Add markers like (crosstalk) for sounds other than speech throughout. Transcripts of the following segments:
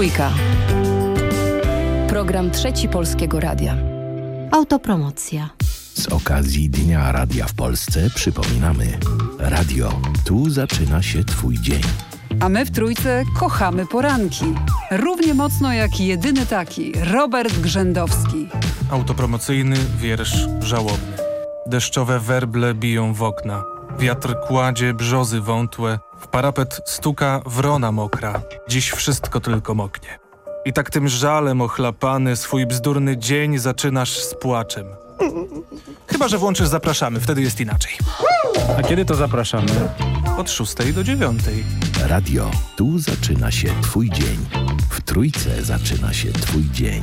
Trójka. Program Trzeci Polskiego Radia. Autopromocja. Z okazji Dnia Radia w Polsce przypominamy. Radio, tu zaczyna się Twój dzień. A my w Trójce kochamy poranki. Równie mocno jak jedyny taki, Robert Grzędowski. Autopromocyjny wiersz żałobny. Deszczowe werble biją w okna. Wiatr kładzie brzozy wątłe. W parapet stuka wrona mokra. Dziś wszystko tylko moknie. I tak tym żalem ochlapany swój bzdurny dzień zaczynasz z płaczem. Chyba, że włączysz zapraszamy, wtedy jest inaczej. A kiedy to zapraszamy? Od 6 do 9. Radio, tu zaczyna się Twój dzień. W Trójce zaczyna się Twój dzień.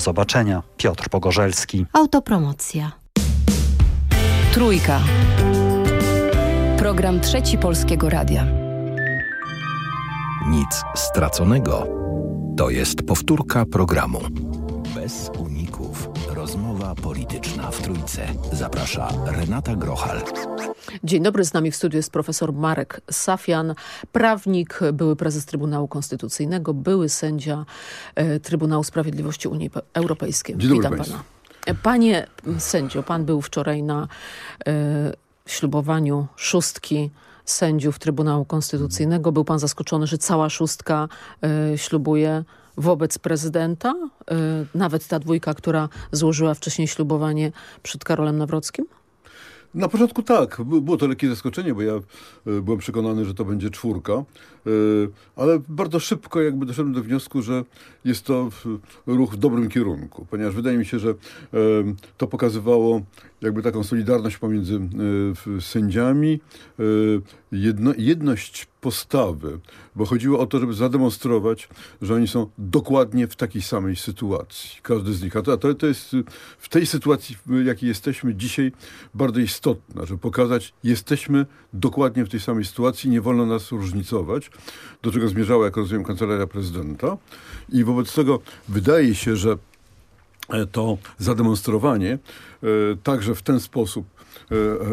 zobaczenia. Piotr Pogorzelski. Autopromocja. Trójka. Program Trzeci Polskiego Radia. Nic straconego. To jest powtórka programu. Bez. Rozmowa polityczna w Trójce. Zaprasza Renata Grochal. Dzień dobry, z nami w studiu jest profesor Marek Safian, prawnik, były prezes Trybunału Konstytucyjnego, były sędzia e, Trybunału Sprawiedliwości Unii Europejskiej. Dzień dobry Witam państwu. pana. Panie sędzio, pan był wczoraj na e, ślubowaniu szóstki sędziów Trybunału Konstytucyjnego. Był pan zaskoczony, że cała szóstka e, ślubuje wobec prezydenta? E, nawet ta dwójka, która złożyła wcześniej ślubowanie przed Karolem Nawrockim? Na początku tak, By- było to lekkie zaskoczenie, bo ja e, byłem przekonany, że to będzie czwórka, ale bardzo szybko jakby doszedłem do wniosku, że jest to w- ruch w dobrym kierunku, ponieważ wydaje mi się, że e, to pokazywało jakby taką solidarność pomiędzy sędziami, jedno, jedność postawy, bo chodziło o to, żeby zademonstrować, że oni są dokładnie w takiej samej sytuacji, każdy z nich. A to, to, jest y, w tej sytuacji, w jakiej jesteśmy dzisiaj, bardzo istotne, żeby pokazać, jesteśmy dokładnie w tej samej sytuacji, nie wolno nas różnicować, do czego zmierzała, jak rozumiem, kancelaria prezydenta. I wobec tego wydaje się, że e, to zademonstrowanie e, także w ten sposób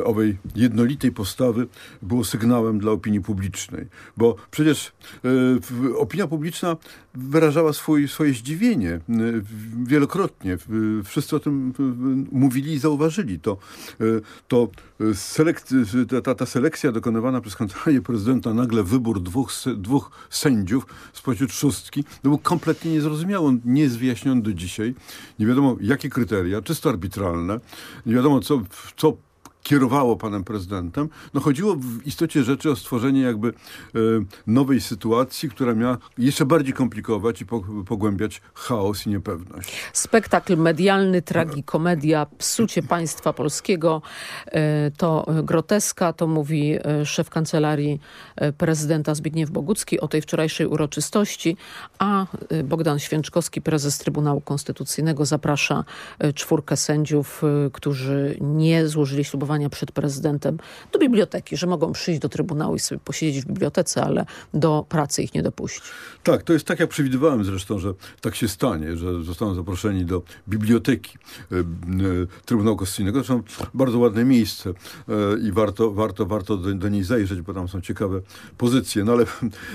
owej jednolitej postawy było sygnałem dla opinii publicznej. Bo przecież e, opinia publiczna wyrażała swój, swoje zdziwienie e, wielokrotnie. Wszyscy o tym e, mówili i zauważyli to. E, To e, ta- ta, selekcja dokonywana przez kancelarię prezydenta, nagle wybór dwóch, dwóch sędziów spośród szóstki, to był kompletnie niezrozumiały. Nie jest wyjaśniony do dzisiaj. Nie wiadomo, jakie kryteria, czysto arbitralne. Nie wiadomo, co, co kierowało panem prezydentem. No chodziło w istocie rzeczy o stworzenie jakby e, nowej sytuacji, która miała jeszcze bardziej komplikować i po, pogłębiać chaos i niepewność. Spektakl medialny, tragikomedia, psucie państwa polskiego, e, to groteska, to mówi e, szef kancelarii prezydenta Zbigniew Bogucki o tej wczorajszej uroczystości, a Bogdan Święczkowski, prezes Trybunału Konstytucyjnego zaprasza czwórkę sędziów, którzy nie złożyli ślubowania przed prezydentem do biblioteki, że mogą przyjść do Trybunału i sobie posiedzieć w bibliotece, ale do pracy ich nie dopuścić. Tak, to jest tak, jak przewidywałem zresztą, że tak się stanie, że zostaną zaproszeni do biblioteki e, e, Trybunału Konstytucyjnego. To są bardzo ładne miejsce e, i warto, warto, warto do, do niej zajrzeć, bo tam są ciekawe pozycje. No ale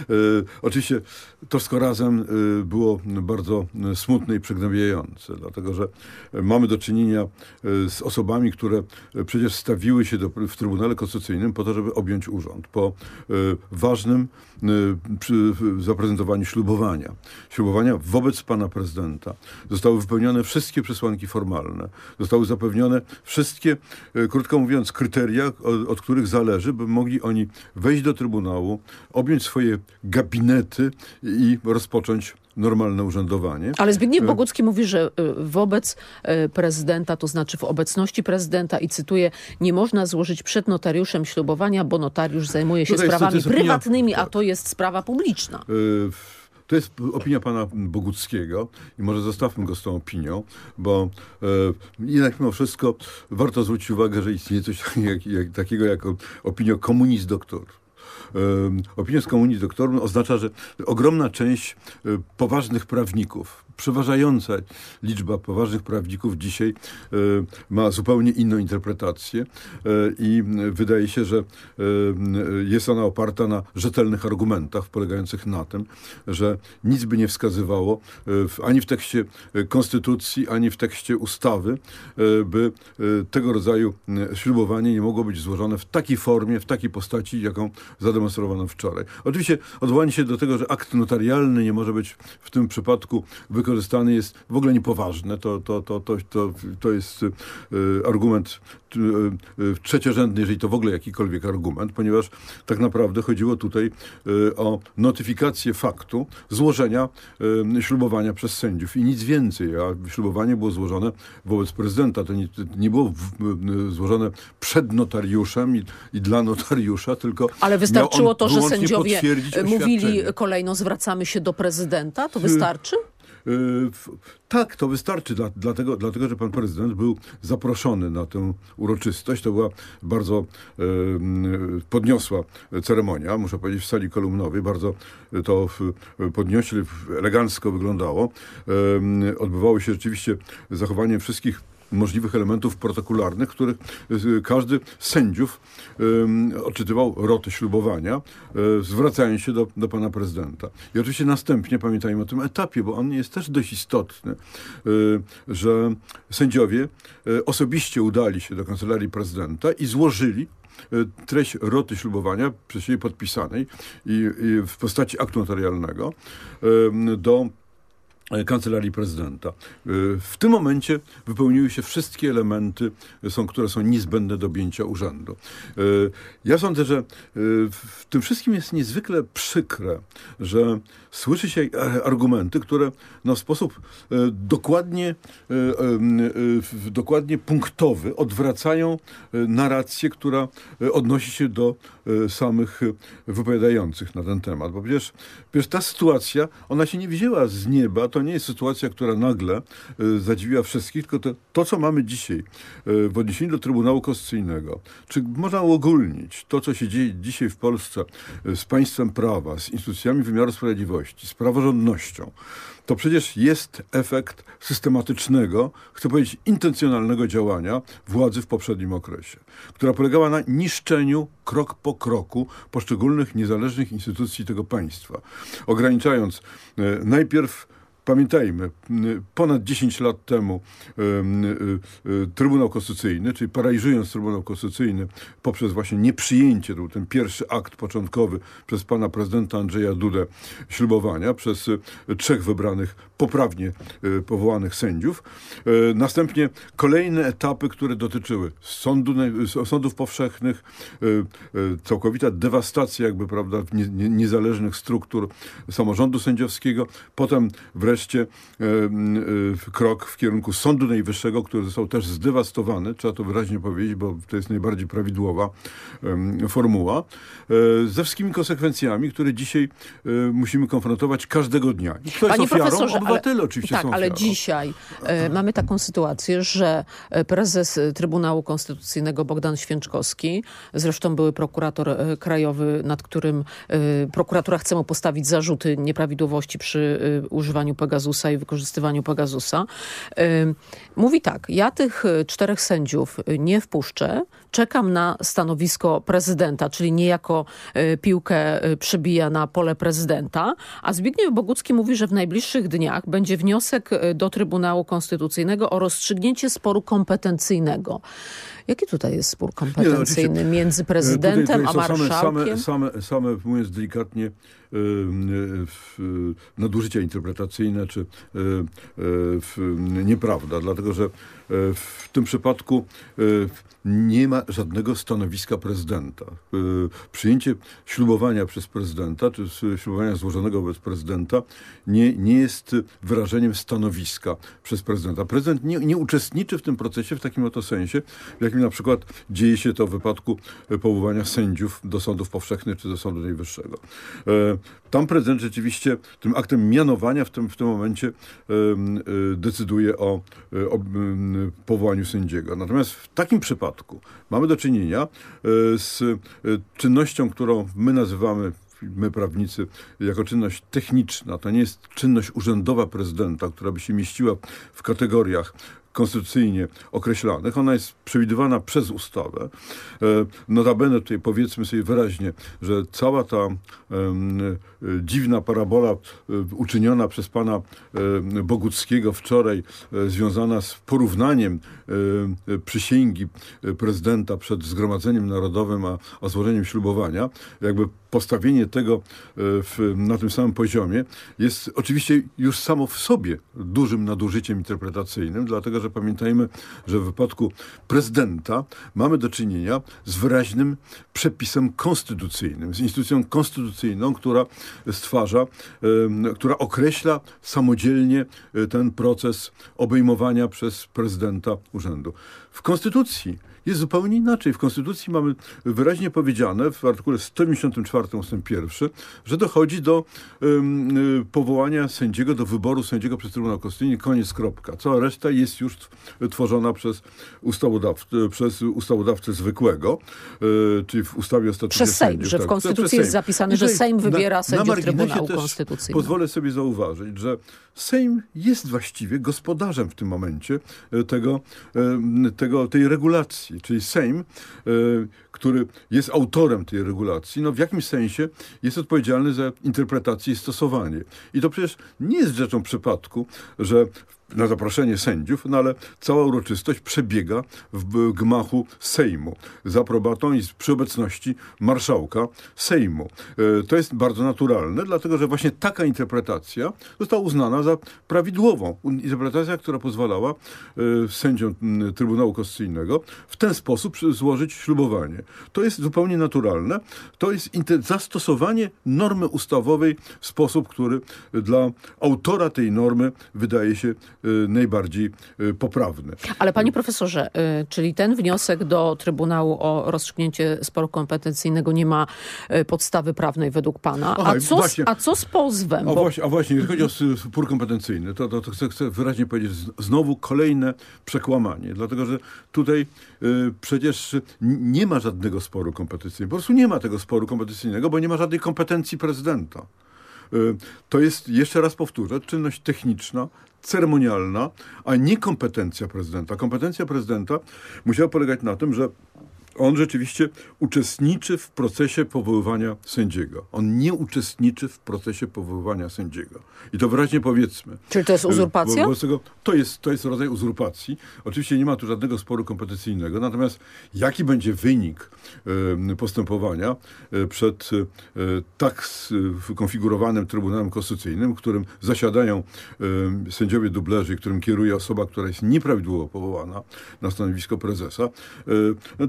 (laughs) oczywiście to wszystko razem było bardzo smutne i przygnębiające, dlatego że mamy do czynienia z osobami, które przecież stawiły się do, w Trybunale Konstytucyjnym po to, żeby objąć urząd. Po e, ważnym e, zaprezentowaniu ślubowania. Ślubowania wobec pana prezydenta. Zostały wypełnione wszystkie przesłanki formalne. Zostały zapewnione wszystkie, e, krótko mówiąc, kryteria, od, od których zależy, by mogli oni wejść do Trybunału, objąć swoje gabinety i rozpocząć normalne urzędowanie. Ale Zbigniew E, Bogucki mówi, że y, wobec y, prezydenta, to znaczy w obecności prezydenta i cytuję, nie można złożyć przed notariuszem ślubowania, bo notariusz zajmuje się jest- to sprawami jest opinia- prywatnymi, a to jest sprawa publiczna. To jest opinia pana Boguckiego i może zostawmy go z tą opinią, bo e, jednak mimo wszystko warto zwrócić uwagę, że istnieje coś (laughs) jak, jak, takiego jak opinia komunizm doktor. Opinia z komunizm doktorum oznacza, że ogromna część poważnych prawników, przeważająca liczba poważnych prawników dzisiaj e, ma zupełnie inną interpretację e, i wydaje się, że e, jest ona oparta na rzetelnych argumentach polegających na tym, że nic by nie wskazywało ani w tekście konstytucji, ani w tekście ustawy, by tego rodzaju ślubowanie nie mogło być złożone w takiej formie, w takiej postaci, jaką zademonstrowano wczoraj. Oczywiście odwołanie się do tego, że akt notarialny nie może być w tym przypadku wykorzystany wykorzystany jest w ogóle niepoważne. To, to, to, to, to, to jest y, argument y, y, trzeciorzędny, jeżeli to w ogóle jakikolwiek argument, ponieważ tak naprawdę chodziło tutaj o notyfikację faktu złożenia ślubowania przez sędziów i nic więcej. A ślubowanie było złożone wobec prezydenta. To nie, nie było w, złożone przed notariuszem i, i, dla notariusza, tylko. Ale wystarczyło to, że sędziowie mówili kolejno zwracamy się do prezydenta? To wystarczy? Y, tak, to wystarczy, dla, dlatego, dlatego, że pan prezydent był zaproszony na tę uroczystość. To była bardzo e, podniosła ceremonia, muszę powiedzieć, w sali kolumnowej. Bardzo to podniośle, elegancko wyglądało. E, odbywało się rzeczywiście zachowanie wszystkich możliwych elementów protokolarnych, których y, każdy z sędziów y, odczytywał roty ślubowania, y, zwracając się do, do pana prezydenta. I oczywiście następnie pamiętajmy o tym etapie, bo on jest też dość istotny, że sędziowie osobiście udali się do kancelarii prezydenta i złożyli treść roty ślubowania przez siebie podpisanej i, i w postaci aktu notarialnego do kancelarii prezydenta. E, w tym momencie wypełniły się wszystkie elementy, są, które są niezbędne do objęcia urzędu. E, ja sądzę, że w tym wszystkim jest niezwykle przykre, że słyszy się argumenty, które na sposób dokładnie, dokładnie punktowy odwracają narrację, która odnosi się do samych wypowiadających na ten temat. Bo przecież, przecież ta sytuacja, ona się nie wzięła z nieba, to nie jest sytuacja, która nagle e, zadziwiła wszystkich, tylko to, to co mamy dzisiaj e, w odniesieniu do Trybunału Konstytucyjnego. Czy można uogólnić to, co się dzieje dzisiaj w Polsce e, z państwem prawa, z instytucjami wymiaru sprawiedliwości, z praworządnością, to przecież jest efekt systematycznego, chcę powiedzieć intencjonalnego działania władzy w poprzednim okresie, która polegała na niszczeniu krok po kroku poszczególnych niezależnych instytucji tego państwa, ograniczając najpierw Pamiętajmy, ponad 10 lat temu Trybunał Konstytucyjny, czyli paraliżując Trybunał Konstytucyjny poprzez właśnie nieprzyjęcie, to był ten pierwszy akt początkowy przez pana prezydenta Andrzeja Dudę ślubowania przez e, trzech wybranych, poprawnie e, powołanych sędziów. E, następnie kolejne etapy, które dotyczyły sądu, sądów powszechnych, całkowita dewastacja jakby, prawda, niezależnych struktur samorządu sędziowskiego, potem wreszcie wreszcie e, e, krok w kierunku Sądu Najwyższego, który został też zdewastowany, trzeba to wyraźnie powiedzieć, bo to jest najbardziej prawidłowa formuła, e, ze wszystkimi konsekwencjami, które dzisiaj musimy konfrontować każdego dnia. I kto Panie jest ofiarą? Obywatele ale, oczywiście tak, są ale dzisiaj mamy taką sytuację, że prezes Trybunału Konstytucyjnego Bogdan Święczkowski, zresztą były prokurator krajowy, nad którym prokuratura chce mu postawić zarzuty nieprawidłowości przy używaniu Pegasusa i wykorzystywaniu Pegasusa. Mówi tak, ja tych y, czterech sędziów y, nie wpuszczę, czekam na stanowisko prezydenta, czyli niejako y, piłkę przybija na pole prezydenta, a Zbigniew Bogucki mówi, że w najbliższych dniach będzie wniosek do Trybunału Konstytucyjnego o rozstrzygnięcie sporu kompetencyjnego. Jaki tutaj jest spór kompetencyjny nie, no, między prezydentem tutaj, tutaj a marszałkiem? Same, same, same, mówiąc delikatnie, nadużycia interpretacyjne czy nieprawda, dlatego że w tym przypadku nie ma żadnego stanowiska prezydenta. Przyjęcie ślubowania przez prezydenta, czy ślubowania złożonego wobec prezydenta nie, nie jest wyrażeniem stanowiska przez prezydenta. Prezydent nie, nie uczestniczy w tym procesie w takim oto sensie, w jakim na przykład dzieje się to w wypadku powoływania sędziów do sądów powszechnych czy do Sądu Najwyższego. Tam prezydent rzeczywiście tym aktem mianowania w tym, w tym momencie decyduje o, o powołaniu sędziego. Natomiast w takim przypadku mamy do czynienia e, z e, czynnością, którą my nazywamy my prawnicy, jako czynność techniczna. To nie jest czynność urzędowa prezydenta, która by się mieściła w kategoriach konstytucyjnie określanych. Ona jest przewidywana przez ustawę. E, notabene tutaj powiedzmy sobie wyraźnie, że cała ta dziwna parabola e, uczyniona przez pana Boguckiego wczoraj, e, związana z porównaniem przysięgi prezydenta przed Zgromadzeniem Narodowym, a, a złożeniem ślubowania, jakby postawienie tego w, na tym samym poziomie jest oczywiście już samo w sobie dużym nadużyciem interpretacyjnym, dlatego że pamiętajmy, że w wypadku prezydenta mamy do czynienia z wyraźnym przepisem konstytucyjnym, z instytucją konstytucyjną, która stwarza, która określa samodzielnie e, ten proces obejmowania przez prezydenta urzędu. W konstytucji jest zupełnie inaczej. W Konstytucji mamy wyraźnie powiedziane w artykule 154 ust. 1, że dochodzi do um, powołania sędziego, do wyboru sędziego przez Trybunał Konstytucyjny. Koniec, kropka. Cała reszta jest już tworzona przez, ustawodawcę, przez ustawodawcę zwykłego, y, czyli w ustawie o statucie Przez Sejm, sędziów, że w tak, Konstytucji jest zapisane, że Sejm wybiera na, sędziów na Trybunału Konstytucyjnego. Pozwolę sobie zauważyć, że Sejm jest właściwie gospodarzem w tym momencie e, tego, e, tego, tej regulacji, czyli Sejm, e, który jest autorem tej regulacji, no w jakimś sensie jest odpowiedzialny za interpretację i stosowanie. I to przecież nie jest rzeczą przypadku, że na zaproszenie sędziów, no ale cała uroczystość przebiega w gmachu Sejmu z aprobatą i przy obecności marszałka Sejmu. E, to jest bardzo naturalne, dlatego że właśnie taka interpretacja została uznana za prawidłową. Interpretacja, która pozwalała e, sędziom Trybunału Konstytucyjnego w ten sposób złożyć ślubowanie. To jest zupełnie naturalne. To jest zastosowanie normy ustawowej w sposób, który dla autora tej normy wydaje się najbardziej y, poprawne. Ale panie profesorze, y, czyli ten wniosek do Trybunału o rozstrzygnięcie sporu kompetencyjnego nie ma podstawy prawnej według pana. Aha, a, co z, a co z pozwem? A, Bo... właśnie, a właśnie, jeżeli chodzi o spór kompetencyjny, to, to, to chcę, chcę, wyraźnie powiedzieć, znowu kolejne przekłamanie, dlatego że tutaj y, przecież nie ma żadnego sporu kompetencyjnego. Po prostu nie ma tego sporu kompetencyjnego, bo nie ma żadnej kompetencji prezydenta. To jest, jeszcze raz powtórzę, czynność techniczna, ceremonialna, a nie kompetencja prezydenta. Kompetencja prezydenta musiała polegać na tym, że on rzeczywiście uczestniczy w procesie powoływania sędziego. On nie uczestniczy w procesie powoływania sędziego. I to wyraźnie powiedzmy. Czyli to jest uzurpacja? Tego, to, jest, to jest rodzaj uzurpacji. Oczywiście nie ma tu żadnego sporu kompetencyjnego. Natomiast jaki będzie wynik postępowania y, przed y, tak skonfigurowanym Trybunałem Konstytucyjnym, w którym zasiadają sędziowie dublerzy, którym kieruje osoba, która jest nieprawidłowo powołana na stanowisko prezesa,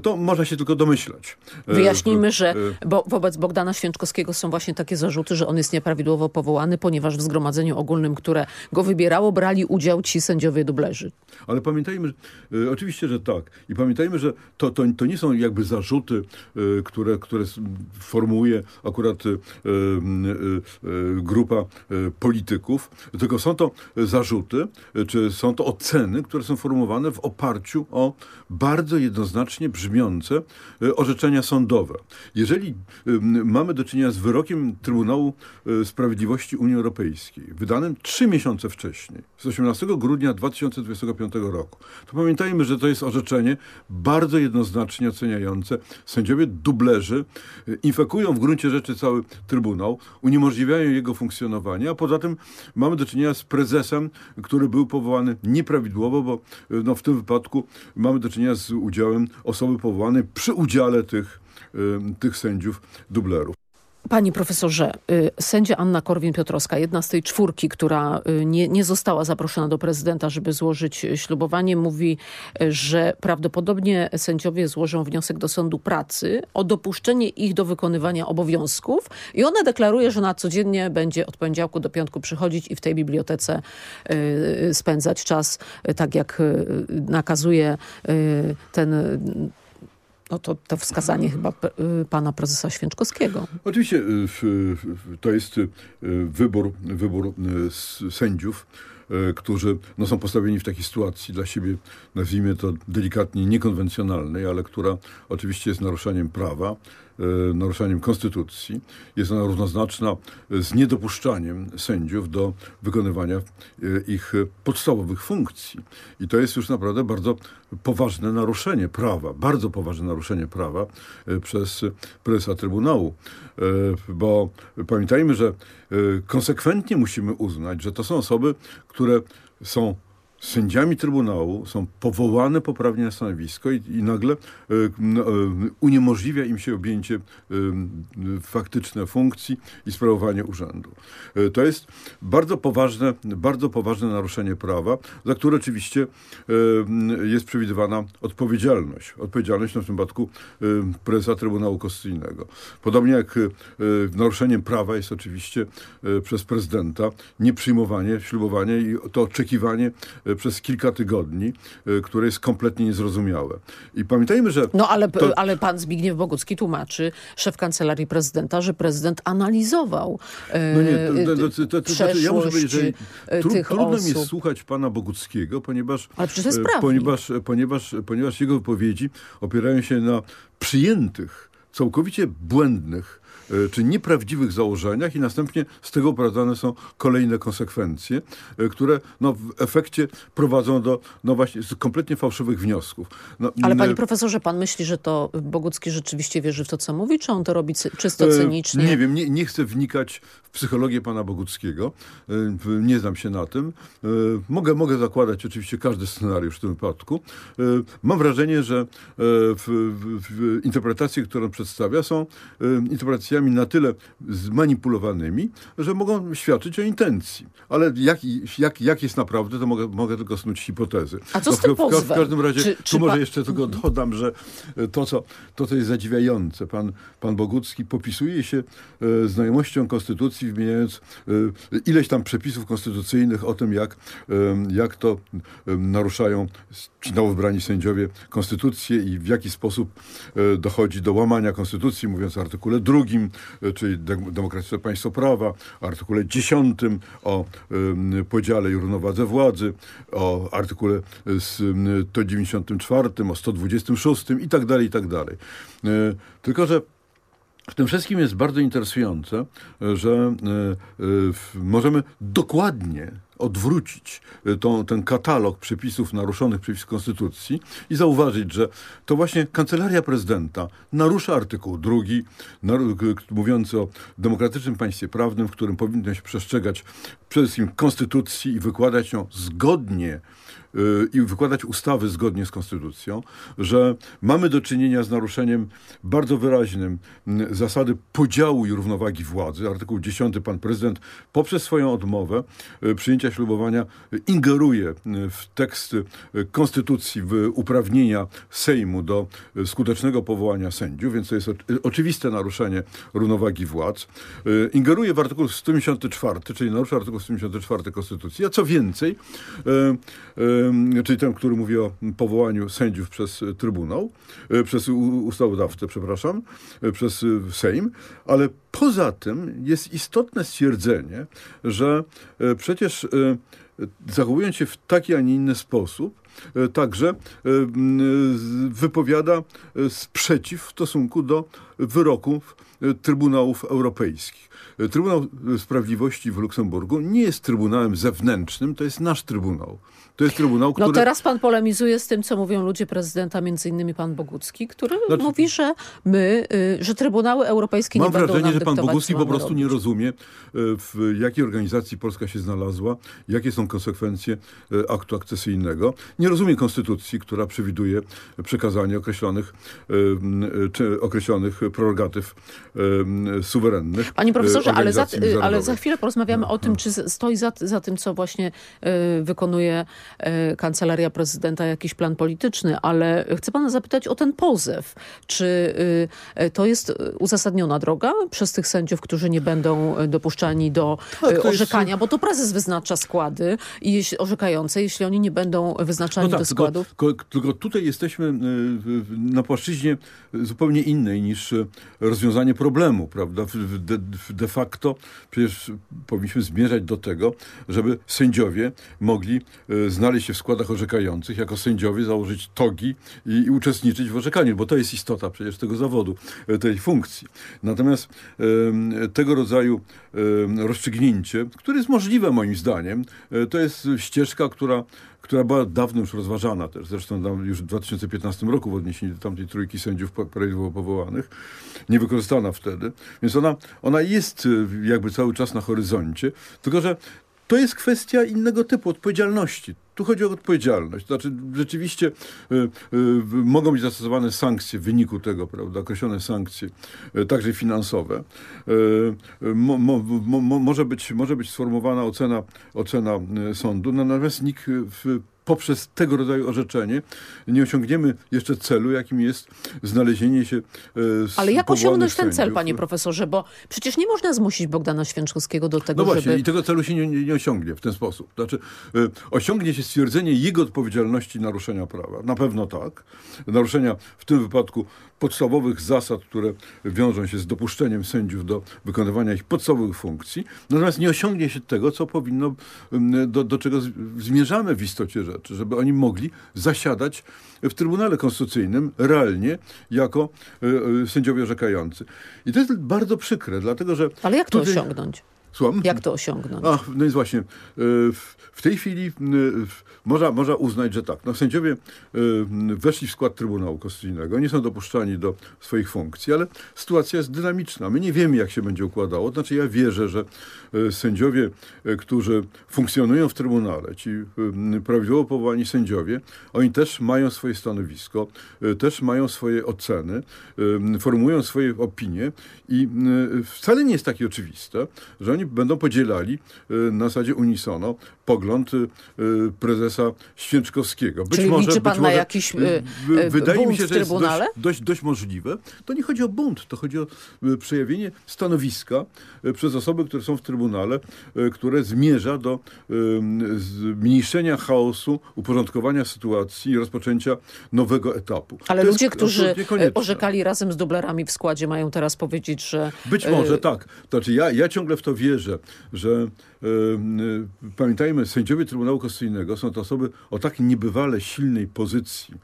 to może można się tylko domyślać. E, Wyjaśnijmy, że e, bo wobec Bogdana Święczkowskiego są właśnie takie zarzuty, że on jest nieprawidłowo powołany, ponieważ w Zgromadzeniu Ogólnym, które go wybierało, brali udział ci sędziowie dublerzy. Ale pamiętajmy, e, oczywiście, że tak. I pamiętajmy, że to, to, to nie są jakby zarzuty, które, które formułuje akurat grupa polityków, tylko są to zarzuty, czy są to oceny, które są formułowane w oparciu o bardzo jednoznacznie brzmiące Y, orzeczenia sądowe. Jeżeli y, mamy do czynienia z wyrokiem Trybunału y, Sprawiedliwości Unii Europejskiej, wydanym trzy miesiące wcześniej, z 18 grudnia 2025 roku, to pamiętajmy, że to jest orzeczenie bardzo jednoznacznie oceniające. Sędziowie dublerzy infekują w gruncie rzeczy cały Trybunał, uniemożliwiają jego funkcjonowanie, a poza tym mamy do czynienia z prezesem, który był powołany nieprawidłowo, bo no, w tym wypadku mamy do czynienia z udziałem osoby powołanej przy udziale tych, tych sędziów dublerów. Panie profesorze, y, sędzia Anna Korwin-Piotrowska, jedna z tej czwórki, która y, nie, nie została zaproszona do prezydenta, żeby złożyć ślubowanie, mówi, y, że prawdopodobnie sędziowie złożą wniosek do sądu pracy o dopuszczenie ich do wykonywania obowiązków i ona deklaruje, że ona codziennie będzie od poniedziałku do piątku przychodzić i w tej bibliotece spędzać czas, tak jak nakazuje ten no to, to wskazanie chyba y, pana prezesa Święczkowskiego. Oczywiście y, to jest y, wybór, wybór sędziów, którzy no, są postawieni w takiej sytuacji dla siebie, nazwijmy to delikatnie niekonwencjonalnej, ale która oczywiście jest naruszaniem prawa. E, naruszaniem konstytucji. Jest ona równoznaczna z niedopuszczaniem sędziów do wykonywania e, ich podstawowych funkcji. I to jest już naprawdę bardzo poważne naruszenie prawa, bardzo poważne naruszenie prawa e, przez prezesa Trybunału. Bo pamiętajmy, że konsekwentnie musimy uznać, że to są osoby, które są sędziami Trybunału są powołane poprawnie na stanowisko i, i nagle y, y, uniemożliwia im się objęcie y, faktyczne funkcji i sprawowanie urzędu. To jest bardzo poważne, bardzo poważne naruszenie prawa, za które oczywiście jest przewidywana odpowiedzialność. Odpowiedzialność w tym przypadku prezesa Trybunału Konstytucyjnego. Podobnie jak naruszeniem prawa jest oczywiście przez prezydenta nieprzyjmowanie, ślubowanie i to oczekiwanie przez kilka tygodni, y, które jest kompletnie niezrozumiałe. I pamiętajmy, że... No ale, to... ale pan Zbigniew Bogucki tłumaczy, szef Kancelarii Prezydenta, że prezydent analizował no nie, to, to, to, to, ja muszę powiedzieć, że y, tru, trudno osób. mi jest słuchać pana Boguckiego, ponieważ, ale przecież jest y, ponieważ, ponieważ, ponieważ jego wypowiedzi opierają się na przyjętych, całkowicie błędnych E, czy nieprawdziwych założeniach i następnie z tego oprowadzane są kolejne konsekwencje, e, które no, w efekcie prowadzą do no właśnie kompletnie fałszywych wniosków. No, Ale panie profesorze, pan myśli, że to Bogucki rzeczywiście wierzy w to, co mówi, czy on to robi czysto cynicznie? Nie wiem, nie, nie chcę wnikać w psychologię pana Boguckiego. Nie znam się na tym. Mogę, mogę zakładać oczywiście każdy scenariusz w tym wypadku. Mam wrażenie, że w, w, w interpretacje, które on przedstawia są interpretacjami na tyle zmanipulowanymi, że mogą świadczyć o intencji. Ale jak, jak, jak jest naprawdę, to mogę, mogę tylko snuć hipotezy. A co z tym w, w, w każdym razie, czy, czy tu może jeszcze tylko dodam, że to co, to, co jest zadziwiające, pan, pan Bogucki popisuje się e, znajomością konstytucji, wymieniając e, ileś tam przepisów konstytucyjnych o tym, jak, e, jak to e, naruszają ci nowo wybrani sędziowie konstytucję i w jaki sposób e, dochodzi do łamania konstytucji, mówiąc o artykule drugim, E, czyli demokratyczne państwo prawa, artykule 10 o podziale i równowadze władzy, o artykule 194, o 126 i tak dalej, i tak dalej. E, tylko, że w tym wszystkim jest bardzo interesujące, że e, możemy dokładnie odwrócić tą, ten katalog przepisów naruszonych przepisów Konstytucji i zauważyć, że to właśnie Kancelaria Prezydenta narusza artykuł drugi, mówiący o demokratycznym państwie prawnym, w którym powinno się przestrzegać przede wszystkim Konstytucji i wykładać ją zgodnie i wykładać ustawy zgodnie z konstytucją, że mamy do czynienia z naruszeniem bardzo wyraźnym zasady podziału i równowagi władzy. Artykuł 10 pan prezydent poprzez swoją odmowę e, przyjęcia ślubowania ingeruje w tekst konstytucji, w uprawnienia Sejmu do skutecznego powołania sędziów, więc to jest oczywiste naruszenie równowagi władz. Ingeruje w artykuł 154, czyli narusza artykuł 154 Konstytucji, a co więcej, czyli ten, który mówi o powołaniu sędziów przez Trybunał, e, przez ustawodawcę, przepraszam, e, przez e, Sejm, ale poza tym jest istotne stwierdzenie, że przecież zachowując się w taki, a nie inny sposób, także wypowiada sprzeciw w stosunku do wyroków Trybunałów Europejskich. Trybunał Sprawiedliwości w Luksemburgu nie jest trybunałem zewnętrznym, to jest nasz trybunał. To jest trybunał, no który... No teraz pan polemizuje z tym, co mówią ludzie prezydenta, między innymi pan Bogucki, który znaczy... mówi, że my, y, że trybunały europejskie Mam nie będą wrażenie, że pan Bogucki po prostu robić. nie rozumie, y, w jakiej organizacji Polska się znalazła, jakie są konsekwencje aktu akcesyjnego. Nie rozumie konstytucji, która przewiduje przekazanie określonych, określonych prerogatyw suwerennych. Panie profesorze, ale za, ale za chwilę porozmawiamy no, o tym, no. czy stoi za, za tym, co właśnie wykonuje Kancelaria Prezydenta jakiś plan polityczny, ale chcę pana zapytać o ten pozew. Czy to jest uzasadniona droga przez tych sędziów, którzy nie będą dopuszczani do tak, orzekania, jest... bo to prezes wyznacza składy i jeśli, orzekające, jeśli oni nie będą wyznaczani no tak, do składów. Tylko, tylko tutaj jesteśmy na płaszczyźnie zupełnie innej niż rozwiązanie problemu, prawda? De, de facto przecież powinniśmy zmierzać do tego, żeby sędziowie mogli znaleźć się w składach orzekających, jako sędziowie założyć togi i, i uczestniczyć w orzekaniu, bo to jest istota przecież tego zawodu, tej funkcji. Natomiast tego rodzaju rozstrzygnięcie, które jest możliwe moim zdaniem, e, to jest ścieżka, która która była dawno już rozważana też, zresztą już w 2015 roku w odniesieniu do tamtej trójki sędziów prawidłowo powołanych, nie wykorzystana wtedy, więc ona, ona jest e, jakby cały czas na horyzoncie, tylko że to jest kwestia innego typu odpowiedzialności. Tu chodzi o odpowiedzialność. Znaczy, rzeczywiście y, y, mogą być zastosowane sankcje w wyniku tego, prawda, określone sankcje, y, także finansowe. Mo, mo, mo, może, być, może być sformułowana ocena, ocena sądu, natomiast nikt w poprzez tego rodzaju orzeczenie nie osiągniemy jeszcze celu, jakim jest znalezienie się e, Ale jak osiągnąć ten cel, panie profesorze? Bo przecież nie można zmusić Bogdana Święczkowskiego do tego, No właśnie, żeby... i tego celu się nie, nie, nie osiągnie w ten sposób. Znaczy, e, osiągnie się stwierdzenie jego odpowiedzialności naruszenia prawa. Na pewno tak. Naruszenia w tym wypadku podstawowych zasad, które wiążą się z dopuszczeniem sędziów do wykonywania ich podstawowych funkcji. Natomiast nie osiągnie się tego, co powinno, do, do czego zmierzamy w istocie rzeczy, żeby oni mogli zasiadać w Trybunale Konstytucyjnym realnie jako y, y, sędziowie orzekający. I to jest bardzo przykre, dlatego że... Ale jak to tutaj... osiągnąć? Słucham? Jak to osiągnąć? A, no więc właśnie, w tej chwili można, można uznać, że tak, no sędziowie y, weszli w skład Trybunału Konstytucyjnego, nie są dopuszczani do swoich funkcji, ale sytuacja jest dynamiczna. My nie wiemy, jak się będzie układało. Znaczy ja wierzę, że y, sędziowie, y, którzy funkcjonują w Trybunale, ci prawidłowo powołani sędziowie, oni też mają swoje stanowisko, też mają swoje oceny, formułują swoje opinie i wcale nie jest takie oczywiste, że oni będą podzielali na zasadzie unisono pogląd prezesa Święczkowskiego. Być Czyli może, liczy pan na jakiś y, y, Wydaje mi się, że jest dość, dość, dość możliwe. To nie chodzi o bunt, to chodzi o y, przejawienie stanowiska przez osoby, które są w Trybunale, które zmierza do zmniejszenia chaosu, uporządkowania sytuacji i rozpoczęcia nowego etapu. Ale to ludzie, którzy orzekali razem z dublerami w składzie mają teraz powiedzieć, że... Być może tak. Znaczy ja, ja ciągle w to wierzę, że pamiętajmy, sędziowie Trybunału Konstytucyjnego są to osoby o tak niebywale silnej pozycji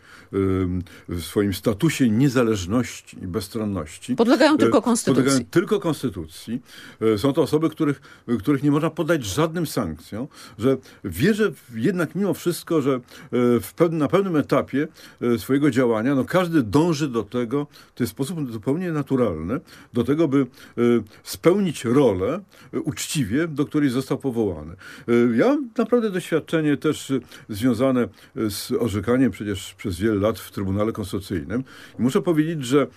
w swoim statusie niezależności i bezstronności. Podlegają tylko konstytucji. Podlegają tylko konstytucji. Są to osoby, których, których nie można podać żadnym sankcjom, że wierzę jednak mimo wszystko, że peł, na pewnym etapie swojego działania no każdy dąży do tego, to jest sposób zupełnie naturalny, do tego, by spełnić rolę uczciwie, do której został powołany. Ja mam naprawdę doświadczenie też związane z orzekaniem przecież przez wiele lat w Trybunale Konstytucyjnym. I muszę powiedzieć, że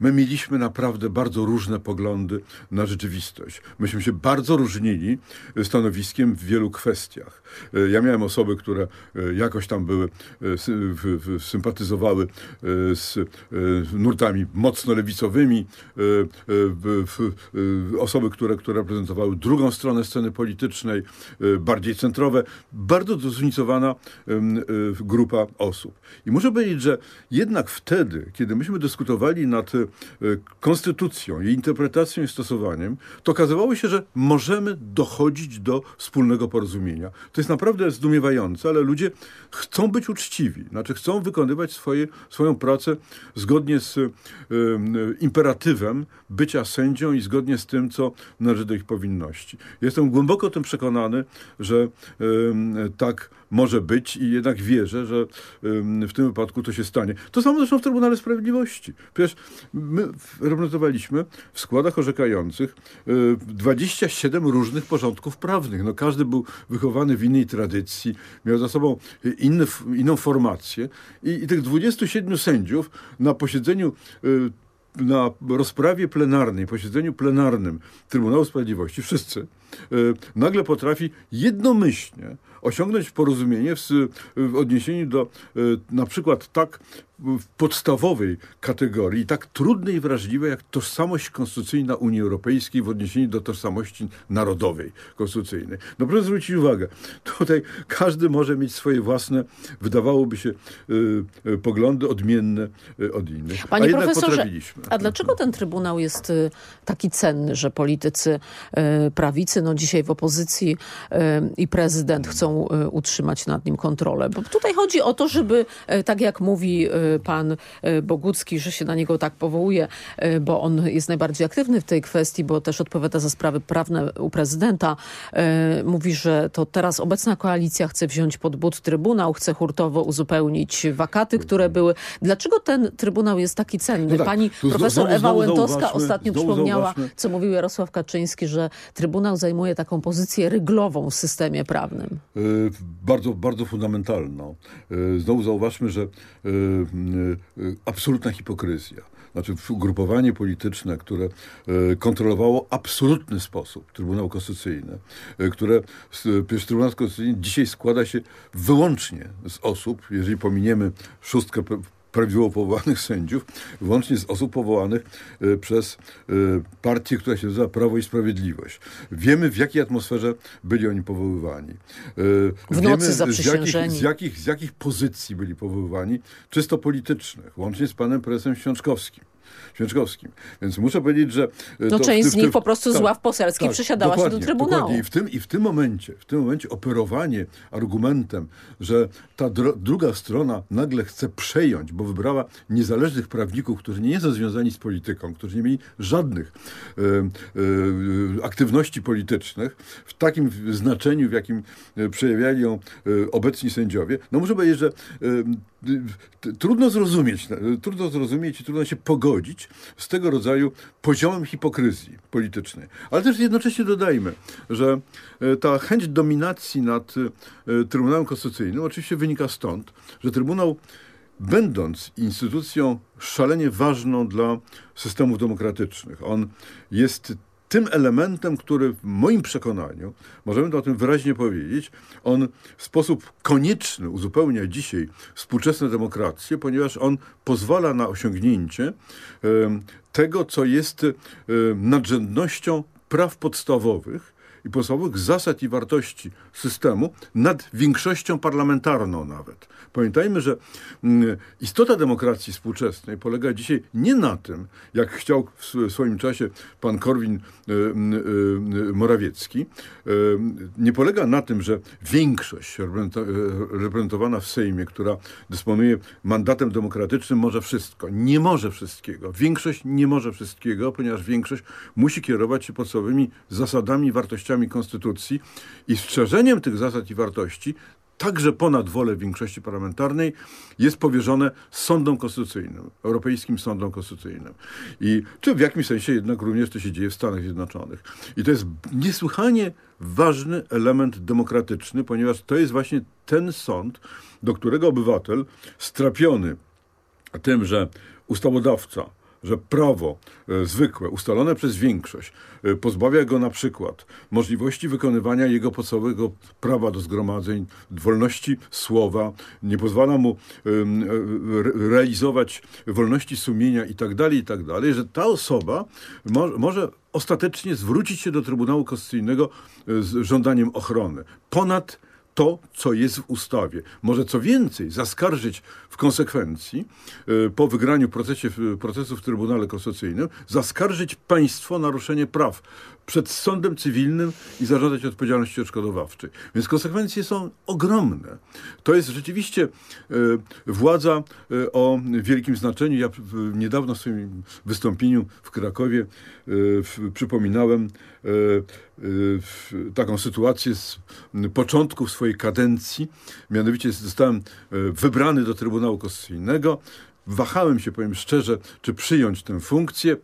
my mieliśmy naprawdę bardzo różne poglądy na rzeczywistość. Myśmy się bardzo różnili stanowiskiem w wielu kwestiach. Ja miałem osoby, które jakoś tam były, sympatyzowały z nurtami mocno lewicowymi, osoby, które, które reprezentowały drugą stronę sceny politycznej, bardziej centrowe. Bardzo zróżnicowana grupa osób. I muszę powiedzieć, że jednak wtedy, kiedy myśmy dyskutowali nad konstytucją, jej interpretacją i stosowaniem, to okazywało się, że możemy dochodzić do wspólnego porozumienia. To jest naprawdę zdumiewające, ale ludzie chcą być uczciwi, znaczy chcą wykonywać swoje, swoją pracę zgodnie z y, imperatywem bycia sędzią i zgodnie z tym, co należy do ich powinności. Jestem głęboko o tym przekonany, że tak może być i jednak wierzę, że w tym wypadku to się stanie. To samo zresztą w Trybunale Sprawiedliwości. Przecież my reprezentowaliśmy w składach orzekających 27 y, różnych porządków prawnych. No, każdy był wychowany w innej tradycji, miał za sobą inny, inną formację i, i tych 27 sędziów na posiedzeniu y, na rozprawie plenarnej, posiedzeniu plenarnym Trybunału Sprawiedliwości, wszyscy, nagle potrafi jednomyślnie osiągnąć porozumienie w, w odniesieniu do na przykład tak w podstawowej kategorii, tak trudnej i wrażliwej jak tożsamość konstytucyjna Unii Europejskiej w odniesieniu do tożsamości narodowej konstytucyjnej. No proszę zwrócić uwagę, tutaj każdy może mieć swoje własne, wydawałoby się, y, y, poglądy odmienne y, od innych. Panie a jednak profesorze, potrafiliśmy. A dlaczego ten Trybunał jest y, taki cenny, że politycy y, prawicy, no dzisiaj w opozycji i prezydent chcą utrzymać nad nim kontrolę? Bo tutaj chodzi o to, żeby, tak jak mówi pan e, Bogucki, że się na niego tak powołuje, e, bo on jest najbardziej aktywny w tej kwestii, bo też odpowiada za sprawy prawne u prezydenta. E, mówi, że to teraz obecna koalicja chce wziąć pod but Trybunał, chce hurtowo uzupełnić wakaty, które były. Dlaczego ten Trybunał jest taki cenny? No tak, Pani profesor znowu, Ewa Łętowska ostatnio przypomniała, zauważmy. co mówił Jarosław Kaczyński, że Trybunał zajmuje taką pozycję ryglową w systemie prawnym. Yy, bardzo, bardzo fundamentalną. Yy, znowu zauważmy, że yy, absolutna hipokryzja. Znaczy ugrupowanie polityczne, które y, kontrolowało absolutny sposób Trybunał Konstytucyjny, które, przecież Trybunał Konstytucyjny dzisiaj składa się wyłącznie z osób, jeżeli pominiemy szóstkę prawidłowo powołanych sędziów, włącznie z osób powołanych e, przez e, partię, która się nazywa Prawo i Sprawiedliwość. Wiemy, w jakiej atmosferze byli oni powoływani. E, w Wiemy, nocy zaprzysiężeni. Z jakich, z, jakich, z jakich pozycji byli powoływani, czysto politycznych, łącznie z panem prezesem Świączkowskim. Święczkowskim. Więc muszę powiedzieć, że... No część z nich po prostu tak, z ław poselskich tak, przesiadała się do Trybunału. I w, tym, I w tym momencie, w tym momencie operowanie argumentem, że ta druga strona nagle chce przejąć, bo wybrała niezależnych prawników, którzy nie są związani z polityką, którzy nie mieli żadnych e, e, aktywności politycznych, w takim znaczeniu, w jakim przejawiali ją obecni sędziowie, no muszę powiedzieć, że trudno zrozumieć, trudno zrozumieć i trudno się pogodzić z tego rodzaju poziomem hipokryzji politycznej. Ale też jednocześnie dodajmy, że e, ta chęć dominacji nad e, Trybunałem Konstytucyjnym oczywiście wynika stąd, że Trybunał będąc instytucją szalenie ważną dla systemów demokratycznych, on jest tym elementem, który w moim przekonaniu, możemy to o tym wyraźnie powiedzieć, on w sposób konieczny uzupełnia dzisiaj współczesne demokracje, ponieważ on pozwala na osiągnięcie tego, co jest nadrzędnością praw podstawowych i podstawowych zasad i wartości systemu nad większością parlamentarną nawet. Pamiętajmy, że mm, istota demokracji współczesnej polega dzisiaj nie na tym, jak chciał w swoim czasie pan Korwin e, e, Morawiecki, e, nie polega na tym, że większość reprezentowana w Sejmie, która dysponuje mandatem demokratycznym, może wszystko. Nie może wszystkiego. Większość nie może wszystkiego, ponieważ większość musi kierować się podstawowymi zasadami i wartościami konstytucji i strzeżeniem tych zasad i wartości także ponad wolę większości parlamentarnej, jest powierzone sądom konstytucyjnym, Europejskim Sądom Konstytucyjnym. I czy w jakimś sensie jednak również to się dzieje w Stanach Zjednoczonych. I to jest niesłychanie ważny element demokratyczny, ponieważ to jest właśnie ten sąd, do którego obywatel strapiony tym, że ustawodawca że prawo e, zwykłe, ustalone przez większość, e, pozbawia go na przykład możliwości wykonywania jego podstawowego prawa do zgromadzeń, wolności słowa, nie pozwala mu e, realizować wolności sumienia i tak dalej, i tak że ta osoba mo może ostatecznie zwrócić się do Trybunału Konstytucyjnego z żądaniem ochrony. Ponad to, co jest w ustawie. Może co więcej, zaskarżyć w konsekwencji, e, po wygraniu procesie, procesu w Trybunale Konstytucyjnym, zaskarżyć państwo naruszenie praw przed sądem cywilnym i zażądać odpowiedzialności odszkodowawczej. Więc konsekwencje są ogromne. To jest rzeczywiście e, władza e, o wielkim znaczeniu. Ja niedawno w swoim wystąpieniu w Krakowie przypominałem taką sytuację z początków swojej kadencji. Mianowicie zostałem wybrany do Trybunału Konstytucyjnego. Wahałem się, powiem szczerze, czy przyjąć tę funkcję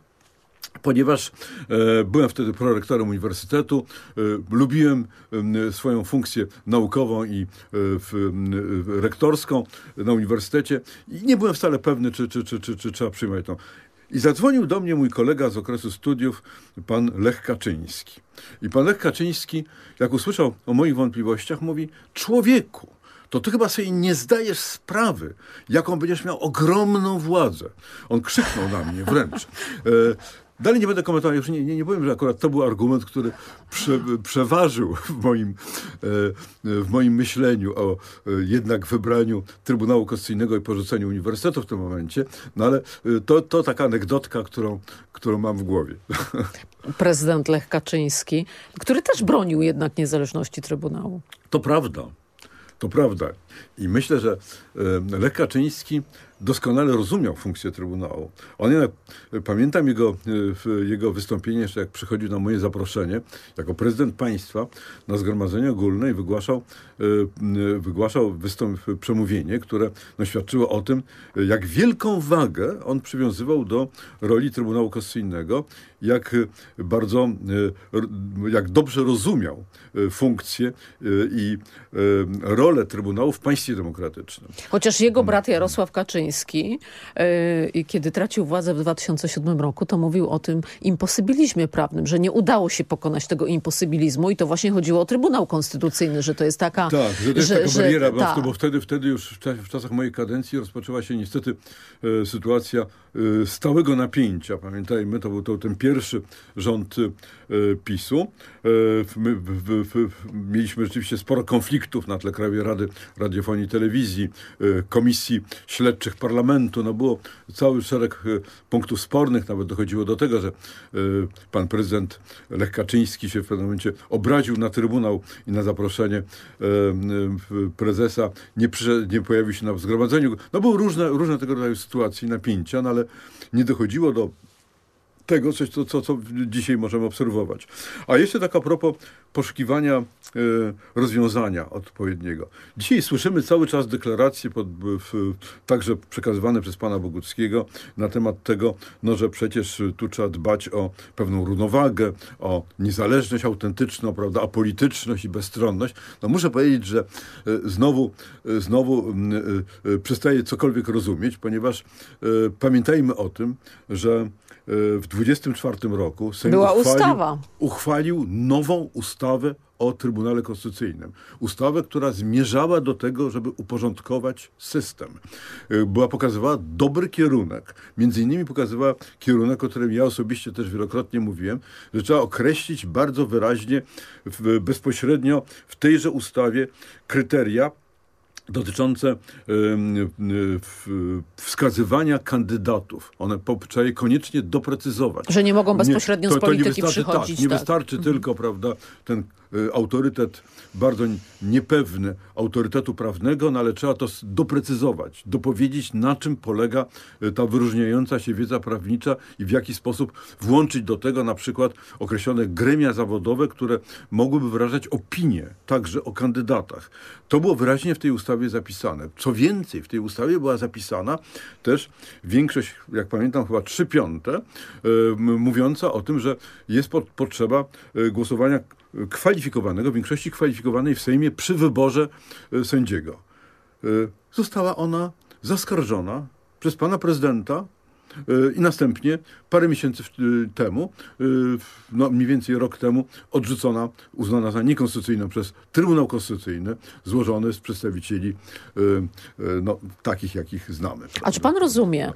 ponieważ e, byłem wtedy prorektorem uniwersytetu, e, lubiłem e, swoją funkcję naukową i w, rektorską na uniwersytecie i nie byłem wcale pewny, czy, czy, czy, czy, czy trzeba przyjmować tą. I zadzwonił do mnie mój kolega z okresu studiów, pan Lech Kaczyński. I pan Lech Kaczyński, jak usłyszał o moich wątpliwościach, mówi: Człowieku, to ty chyba sobie nie zdajesz sprawy, jaką będziesz miał ogromną władzę. On krzyknął na mnie wręcz. E, dalej nie będę komentował, już nie, nie, nie powiem, że akurat to był argument, który prze, przeważył w moim, e, w moim myśleniu o e, jednak wybraniu Trybunału Konstytucyjnego i porzuceniu uniwersytetu w tym momencie, no ale to, to taka anegdotka, którą, którą mam w głowie. (laughs) Prezydent Lech Kaczyński, który też bronił jednak niezależności Trybunału. To prawda. To prawda. I myślę, że Lech Kaczyński doskonale rozumiał funkcję Trybunału. On jednak, pamiętam jego, e, jego wystąpienie, jeszcze jak przychodził na moje zaproszenie, jako prezydent państwa na Zgromadzenie Ogólne i wygłaszał, e, wygłaszał wystąp, przemówienie, które no, świadczyło o tym, jak wielką wagę on przywiązywał do roli Trybunału Konstytucyjnego, jak bardzo, e, jak dobrze rozumiał funkcję i rolę Trybunału w państwie demokratycznym. Chociaż jego brat Jarosław Kaczyński, yy, kiedy tracił władzę w 2007 roku, to mówił o tym imposybilizmie prawnym, że nie udało się pokonać tego imposybilizmu i to właśnie chodziło o Trybunał Konstytucyjny, że to jest taka... Tak, że to jest że, taka że, bariera, bo, ta. bo wtedy, wtedy już w czasach mojej kadencji rozpoczęła się niestety e, sytuacja e, stałego napięcia. Pamiętajmy, to był to ten pierwszy rząd e, PiSu. E, my mieliśmy rzeczywiście sporo konfliktów na tle Krajowej Rady Radiofonii i Telewizji, e, komisji śledczych parlamentu. No było cały szereg e, punktów spornych. Nawet dochodziło do tego, że pan prezydent Lech Kaczyński się w pewnym momencie obraził na Trybunał i na zaproszenie prezesa nie, przy, nie pojawił się na zgromadzeniu. No były różne, różne tego rodzaju sytuacje, napięcia, no ale nie dochodziło do tego, coś, co, co, co dzisiaj możemy obserwować. A jeszcze tak a propos poszukiwania e, rozwiązania odpowiedniego. Dzisiaj słyszymy cały czas deklaracje, pod, w, także przekazywane przez pana Boguckiego, na temat tego, no, że przecież tu trzeba dbać o pewną równowagę, o niezależność autentyczną, prawda, apolityczność i bezstronność. No muszę powiedzieć, że e, znowu, e, znowu przestaję cokolwiek rozumieć, ponieważ pamiętajmy o tym, że w 24 roku Sejm Była uchwalił, ustawa. uchwalił nową ustawę o Trybunale Konstytucyjnym. Ustawę, która zmierzała do tego, żeby uporządkować system. Y, była pokazywała dobry kierunek. Między innymi pokazywała kierunek, o którym ja osobiście też wielokrotnie mówiłem, że trzeba określić bardzo wyraźnie, bezpośrednio w tejże ustawie kryteria, dotyczące wskazywania kandydatów. One trzeba je koniecznie doprecyzować. Że nie mogą bezpośrednio nie, to, to, to polityki nie wystarczy, przychodzić. Tak, nie tak. wystarczy mhm. tylko, prawda, ten autorytet bardzo niepewny autorytetu prawnego, no ale trzeba to doprecyzować, dopowiedzieć na czym polega y, ta wyróżniająca się wiedza prawnicza i w jaki sposób włączyć do tego na przykład określone gremia zawodowe, które mogłyby wyrażać opinie także o kandydatach. To było wyraźnie w tej ustawie zapisane. Co więcej, w tej ustawie była zapisana też większość, jak pamiętam, chyba trzy piąte, y, mówiąca o tym, że jest potrzeba głosowania kwalifikowanego, większości kwalifikowanej w Sejmie przy wyborze e, sędziego. E, została ona zaskarżona przez pana prezydenta I następnie parę miesięcy temu, no mniej więcej rok temu, odrzucona, uznana za niekonstytucyjną przez Trybunał Konstytucyjny, złożony z przedstawicieli no, takich, jakich znamy. A czy pan rozumie,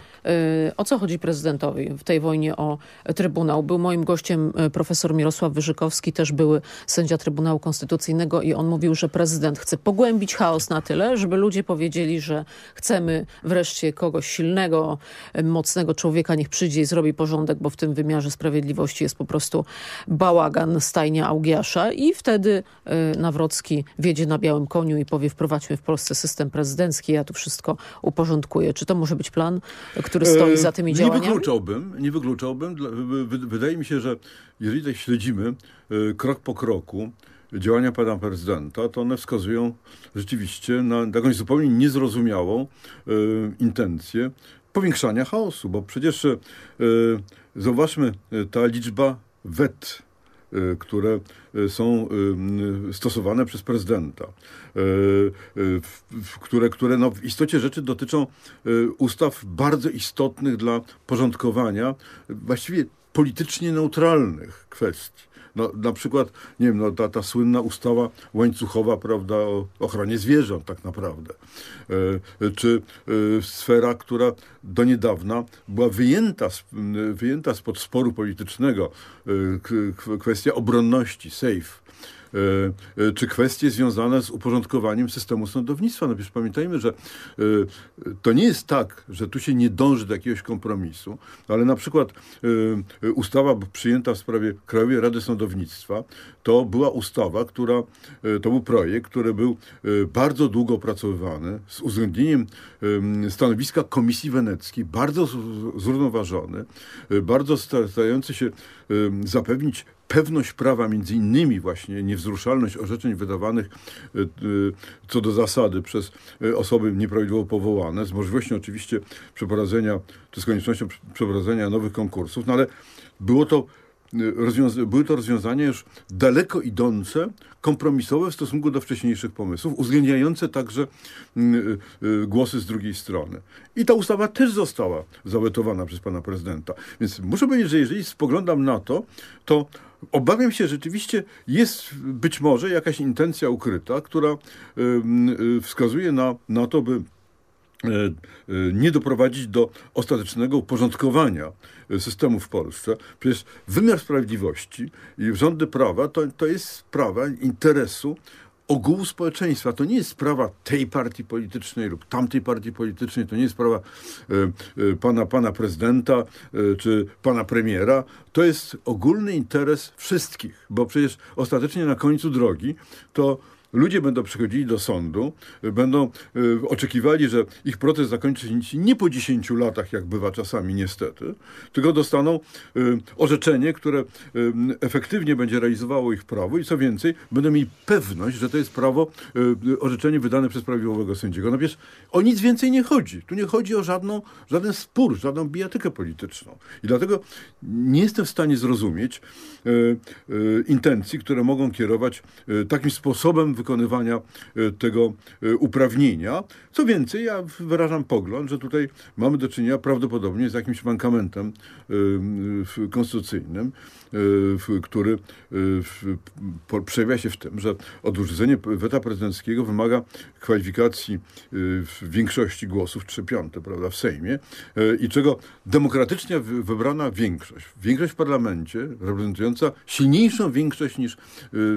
o co chodzi prezydentowi w tej wojnie o Trybunał? Był moim gościem profesor Mirosław Wyżykowski, też były sędzia Trybunału Konstytucyjnego i on mówił, że prezydent chce pogłębić chaos na tyle, żeby ludzie powiedzieli, że chcemy wreszcie kogoś silnego, mocnego człowieka, niech przyjdzie i zrobi porządek, bo w tym wymiarze sprawiedliwości jest po prostu bałagan, stajnia Augiasza i wtedy y, Nawrocki wiedzie na białym koniu i powie wprowadźmy w Polsce system prezydencki, ja tu wszystko uporządkuję. Czy to może być plan, który stoi za tymi działaniami? Nie wykluczałbym, nie wykluczałbym. Wydaje mi się, że jeżeli tak śledzimy y, krok po kroku, działania pana prezydenta, to one wskazują rzeczywiście na jakąś zupełnie niezrozumiałą y, intencję powiększania chaosu, bo przecież y, zauważmy, ta liczba wet, y, które są stosowane przez prezydenta, które, które no w istocie rzeczy dotyczą ustaw bardzo istotnych dla porządkowania właściwie politycznie neutralnych kwestii. No, na przykład, nie wiem, no, ta, ta słynna ustawa łańcuchowa, prawda, o ochronie zwierząt tak naprawdę. E, czy e, sfera, która do niedawna była wyjęta, wyjęta spod sporu politycznego, e, kwestia obronności, safe czy kwestie związane z uporządkowaniem systemu sądownictwa. No przecież pamiętajmy, że e, to nie jest tak, że tu się nie dąży do jakiegoś kompromisu, ale na przykład ustawa przyjęta w sprawie Krajowej Rady Sądownictwa to była ustawa, która, to był projekt, który był bardzo długo opracowywany z uwzględnieniem stanowiska Komisji Weneckiej, bardzo zrównoważony, bardzo starający się zapewnić pewność prawa, między innymi właśnie niewzruszalność orzeczeń wydawanych e, e, co do zasady przez e, osoby nieprawidłowo powołane, z możliwością oczywiście przeprowadzenia, czy z koniecznością przeprowadzenia nowych konkursów, no ale było to były to rozwiązania już daleko idące, kompromisowe w stosunku do wcześniejszych pomysłów, uwzględniające także mm, głosy z drugiej strony. I ta ustawa też została zawetowana przez pana prezydenta. Więc muszę powiedzieć, że jeżeli spoglądam na to, to Obawiam się, że rzeczywiście jest być może jakaś intencja ukryta, która y, wskazuje na, na to, by nie doprowadzić do ostatecznego uporządkowania systemu w Polsce. Przecież wymiar sprawiedliwości i rządy prawa to, to jest sprawa interesu ogółu społeczeństwa. To nie jest sprawa tej partii politycznej lub tamtej partii politycznej, to nie jest sprawa e, e, pana, pana prezydenta e, czy pana premiera. To jest ogólny interes wszystkich, bo przecież ostatecznie na końcu drogi to ludzie będą przychodzili do sądu, będą y, oczekiwali, że ich proces zakończy się nie po 10 latach, jak bywa czasami niestety, tylko dostaną y, orzeczenie, które y, efektywnie będzie realizowało ich prawo i co więcej, będą mieli pewność, że to jest prawo, orzeczenie wydane przez prawidłowego sędziego. No wiesz, o nic więcej nie chodzi. Tu nie chodzi o żadną, żaden spór, żadną bijatykę polityczną. I dlatego nie jestem w stanie zrozumieć intencji, które mogą kierować takim sposobem wykonywania e, tego e, uprawnienia. Co więcej, ja wyrażam pogląd, że tutaj mamy do czynienia prawdopodobnie z jakimś mankamentem e, konstytucyjnym, który przejawia się w tym, że odrzucenie weta prezydenckiego wymaga kwalifikacji większości głosów, 3 piąte, prawda, w Sejmie i czego demokratycznie wybrana większość, większość w parlamencie reprezentująca silniejszą większość niż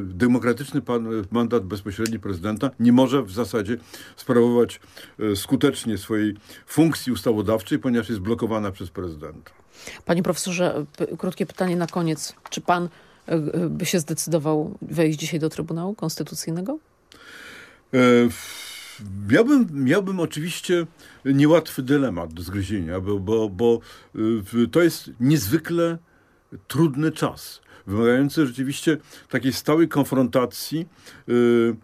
demokratyczny mandat bezpośredni prezydenta nie może w zasadzie sprawować skutecznie swojej funkcji ustawodawczej, ponieważ jest blokowana przez prezydenta. Panie profesorze, krótkie pytanie na koniec. Czy pan e, e, by się zdecydował wejść dzisiaj do Trybunału Konstytucyjnego? Miałbym, miałbym oczywiście niełatwy dylemat do zgryzienia, bo, bo, bo to jest niezwykle trudny czas wymagający rzeczywiście takiej stałej konfrontacji, yy,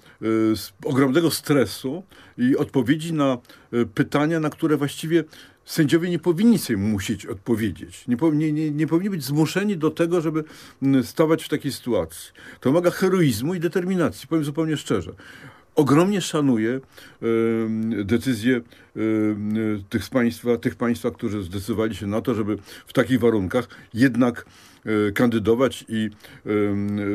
ogromnego stresu i odpowiedzi na pytania, na które właściwie sędziowie nie powinni sobie musieć odpowiedzieć. Nie, nie, nie, nie powinni być zmuszeni do tego, żeby mm, stawać w takiej sytuacji. To wymaga heroizmu i determinacji, powiem zupełnie szczerze. Ogromnie szanuję decyzję tych, z państwa, tych państwa, którzy zdecydowali się na to, żeby w takich warunkach jednak kandydować i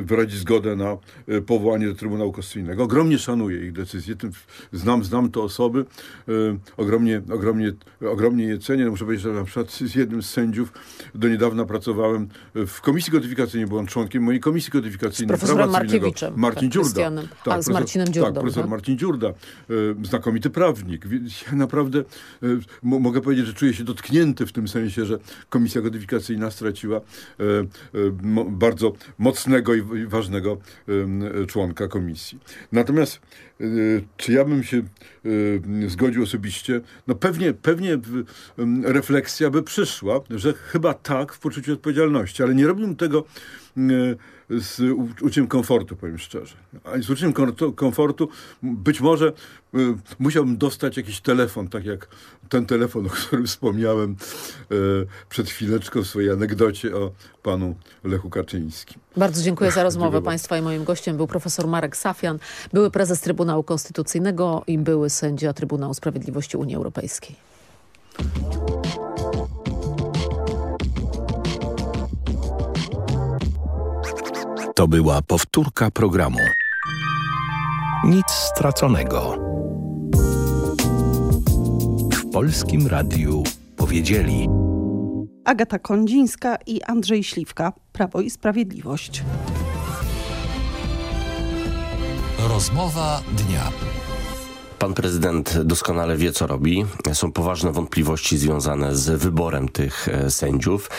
wyrazić zgodę na e, powołanie do Trybunału Konstytucyjnego. Ogromnie szanuję ich decyzje, tym znam, znam te osoby, e, ogromnie, ogromnie, ogromnie je cenię. Muszę powiedzieć, że na przykład z jednym z sędziów do niedawna pracowałem w komisji kodyfikacyjnej, byłem członkiem mojej komisji kodyfikacyjnej. Z profesorem Markiewiczem. Marcin tak, Dziurda. Tak, A, z Marcinem Dziurdą. Tak, profesor tak? Marcin Dziurda. Znakomity prawnik. Ja naprawdę mogę powiedzieć, że czuję się dotknięty w tym sensie, że komisja kodyfikacyjna straciła E, bardzo mocnego i ważnego członka komisji. Natomiast e, czy ja bym się e, zgodził osobiście? No pewnie, pewnie refleksja by przyszła, że chyba tak w poczuciu odpowiedzialności, ale nie robiłbym tego z uczuciem komfortu, powiem szczerze. A z uczuciem komfortu być może y, musiałbym dostać jakiś telefon, tak jak ten telefon, o którym wspomniałem y, przed chwileczką w swojej anegdocie o panu Lechu Kaczyńskim. Bardzo dziękuję za rozmowę Państwa i moim gościem był profesor Marek Safian, były prezes Trybunału Konstytucyjnego i były sędzia Trybunału Sprawiedliwości Unii Europejskiej. To była powtórka programu. Nic straconego. W Polskim Radiu powiedzieli Agata Kondzińska i Andrzej Śliwka, Prawo i Sprawiedliwość. Rozmowa dnia. Pan prezydent doskonale wie, co robi. Są poważne wątpliwości związane z wyborem tych e, sędziów.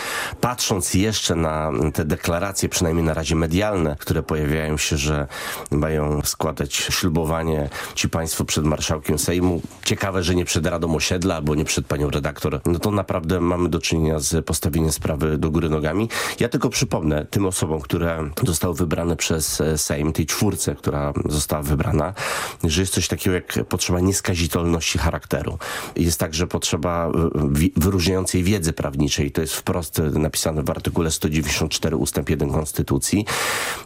Patrząc jeszcze na te deklaracje, przynajmniej na razie medialne, które pojawiają się, że mają składać ślubowanie ci państwo przed marszałkiem Sejmu. Ciekawe, że nie przed Radą Osiedla albo nie przed panią redaktor. No to naprawdę mamy do czynienia z postawieniem sprawy do góry nogami. Ja tylko przypomnę tym osobom, które zostały wybrane przez e, Sejm, tej czwórce, która została wybrana, że jest coś takiego jak potrzeba nieskazitelności charakteru. Jest także potrzeba e, wyróżniającej wiedzy prawniczej. To jest wprost napisane w artykule 194 ustęp 1 Konstytucji.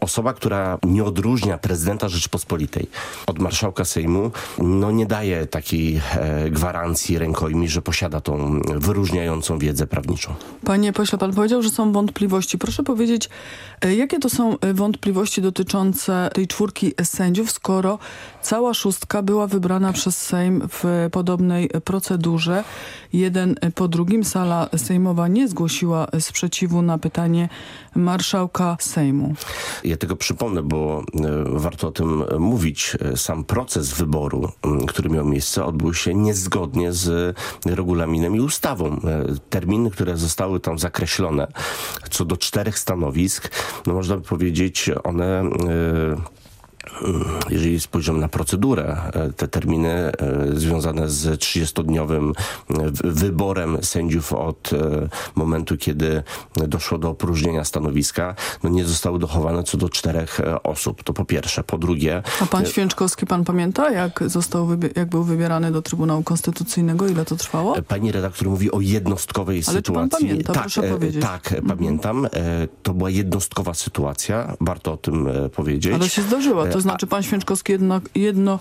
Osoba, która nie odróżnia prezydenta Rzeczypospolitej od marszałka Sejmu, no nie daje takiej e, gwarancji rękojmi, że posiada tą wyróżniającą wiedzę prawniczą. Panie pośle, pan powiedział, że są wątpliwości. Proszę powiedzieć, e, jakie to są wątpliwości dotyczące tej czwórki sędziów, skoro cała szóstka była wybrana wybrana przez Sejm w podobnej procedurze. Jeden po drugim sala sejmowa nie zgłosiła sprzeciwu na pytanie marszałka Sejmu. Ja tego przypomnę, bo e, warto o tym mówić. Sam proces wyboru, który miał miejsce, odbył się niezgodnie z regulaminem i ustawą. E, terminy, które zostały tam zakreślone co do czterech stanowisk, no można by powiedzieć, one e, jeżeli spojrzymy na procedurę, e, te terminy e, związane z 30-dniowym e, wyborem sędziów od momentu, kiedy doszło do opróżnienia stanowiska, no nie zostały dochowane co do czterech osób. To po pierwsze. Po drugie... A pan Święczkowski, pan pamięta, jak, został jak był wybierany do Trybunału Konstytucyjnego? Ile to trwało? Pani redaktor mówi o jednostkowej Ale sytuacji. Ale pan pamięta? Tak, proszę powiedzieć. Tak, mhm. pamiętam. To była jednostkowa sytuacja. Warto o tym powiedzieć. Ale się zdarzyło. To znaczy pan Święczkowski jedno, jedno,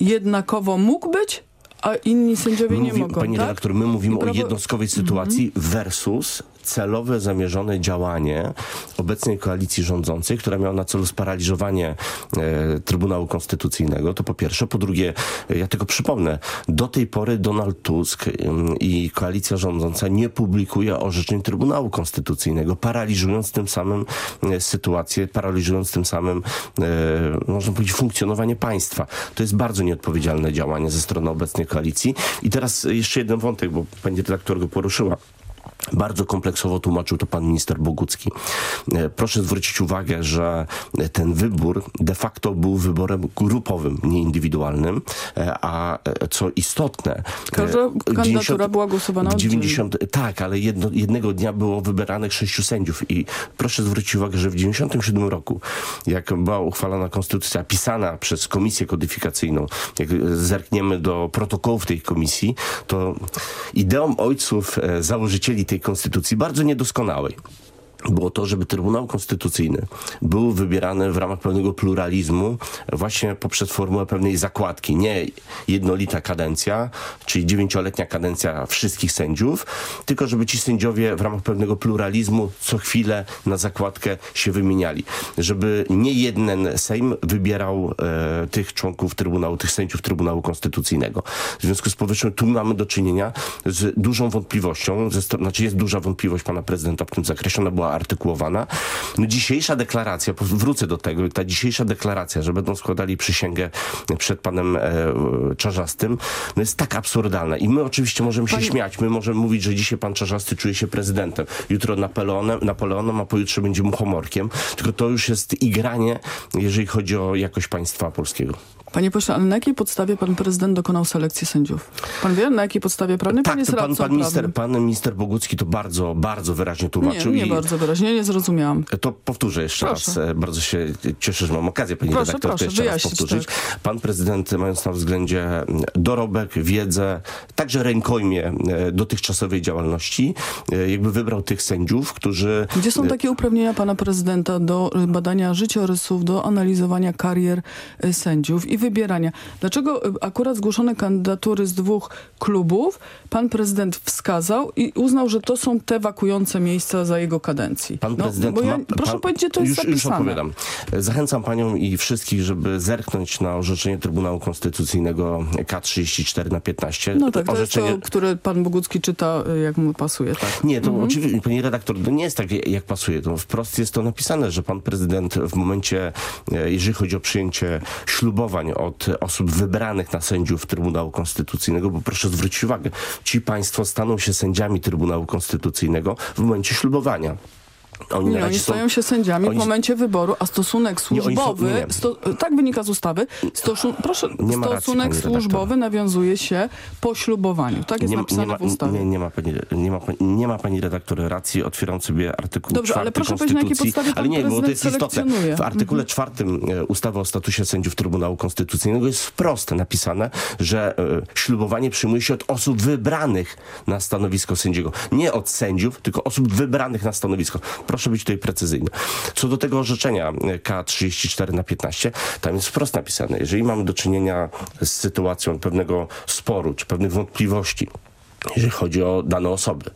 jednakowo mógł być, a inni sędziowie Mówi, nie mogą, Panie tak? redaktor, my mówimy prawo... o jednostkowej sytuacji mm -hmm. versus celowe, zamierzone działanie obecnej koalicji rządzącej, która miała na celu sparaliżowanie e, Trybunału Konstytucyjnego, to po pierwsze. Po drugie, ja tylko przypomnę, do tej pory Donald Tusk e, i koalicja rządząca nie publikuje orzeczeń Trybunału Konstytucyjnego, paraliżując tym samym e, sytuację, paraliżując tym samym, e, można powiedzieć, funkcjonowanie państwa. To jest bardzo nieodpowiedzialne działanie ze strony obecnej koalicji. I teraz jeszcze jeden wątek, bo pani redaktor go poruszyła. Bardzo kompleksowo tłumaczył to pan minister Bogucki. E, proszę zwrócić uwagę, że ten wybór de facto był wyborem grupowym, nie indywidualnym, e, a e, co istotne... Każda kandydatura 90, była głosowana 90, Tak, ale jedno, jednego dnia było wybieranych sześciu sędziów. I proszę zwrócić uwagę, że w 97 roku, jak była uchwalona konstytucja pisana przez komisję kodyfikacyjną, jak zerkniemy do protokołów tej komisji, to ideą ojców założycieli tej konstytucji, bardzo niedoskonałej było to, żeby Trybunał Konstytucyjny był wybierany w ramach pewnego pluralizmu właśnie poprzez formułę pewnej zakładki. Nie jednolita kadencja, czyli dziewięcioletnia kadencja wszystkich sędziów, tylko żeby ci sędziowie w ramach pewnego pluralizmu co chwilę na zakładkę się wymieniali. Żeby nie jeden Sejm wybierał e, tych członków Trybunału, tych sędziów Trybunału Konstytucyjnego. W związku z powyższym tu mamy do czynienia z dużą wątpliwością, ze, znaczy jest duża wątpliwość pana prezydenta w tym zakresie, ona była artykułowana. No, dzisiejsza deklaracja, wrócę do tego, ta dzisiejsza deklaracja, że będą składali przysięgę przed panem e, Czarzastym, no jest tak absurdalna. I my oczywiście możemy się Pani... śmiać, my możemy mówić, że dzisiaj pan Czarzasty czuje się prezydentem, jutro Napoleonem, Napoleonem, a pojutrze będzie muchomorkiem, tylko to już jest igranie, jeżeli chodzi o jakość państwa polskiego. Panie pośle, ale na jakiej podstawie pan prezydent dokonał selekcji sędziów? Pan wie, na jakiej podstawie prawnej? Tak, pan jest pan, pan, minister, pan minister Bogucki to bardzo, bardzo wyraźnie tłumaczył. Nie, nie i... bardzo wyraźnie, nie zrozumiałam. To powtórzę jeszcze proszę. raz. E, bardzo się cieszę, że mam okazję, pani proszę, redaktor, proszę, to jeszcze raz powtórzyć. Tak. Pan prezydent, mając na względzie dorobek, wiedzę, także rękojmie e, dotychczasowej działalności, e, jakby wybrał tych sędziów, którzy... Gdzie są takie uprawnienia pana prezydenta do badania życiorysów, do analizowania karier sędziów i wybierania? Dlaczego y, akurat zgłoszone kandydatury z dwóch klubów pan prezydent wskazał i uznał, że to są te wakujące miejsca za jego kadencji? Pan no, prezydent ja, ma, Proszę pan, powiedzieć, to jest już, zapisane. Już opowiadam. Zachęcam panią i wszystkich, żeby zerknąć na orzeczenie Trybunału Konstytucyjnego K34 na 15. No tak, orzeczenie... to to, które pan Bogucki czyta, y, jak mu pasuje, tak? Nie, to mhm. oczywiście, pani redaktor, to nie jest tak, jak pasuje. To wprost jest to napisane, że pan prezydent w momencie, e, jeżeli chodzi o przyjęcie ślubowań od osób wybranych na sędziów Trybunału Konstytucyjnego, bo proszę zwrócić uwagę, ci państwo staną się sędziami Trybunału Konstytucyjnego w momencie ślubowania. Oni, nie, oni stają się sędziami oni... w momencie wyboru, a stosunek służbowy, nie, są... sto... tak wynika z ustawy, proszę, stosunek racji, służbowy nawiązuje się po ślubowaniu. Tak jest nie, napisane ma, w ustawie. Nie, nie, ma pani, nie, ma, nie ma pani redaktor racji, otwieram sobie artykuł Dobrze, ale proszę powiedzieć, na jakiej podstawie Ale nie, bo to jest istotne. W artykule czwartym e, ustawy o statusie sędziów Trybunału Konstytucyjnego jest wprost napisane, że y, ślubowanie przyjmuje się od osób wybranych na stanowisko sędziego. Nie od sędziów, tylko osób wybranych na stanowisko Proszę być tutaj precyzyjny. Co do tego orzeczenia K34 na 15, tam jest wprost napisane, jeżeli mamy do czynienia z sytuacją pewnego sporu czy pewnych wątpliwości, jeżeli chodzi o dane osoby,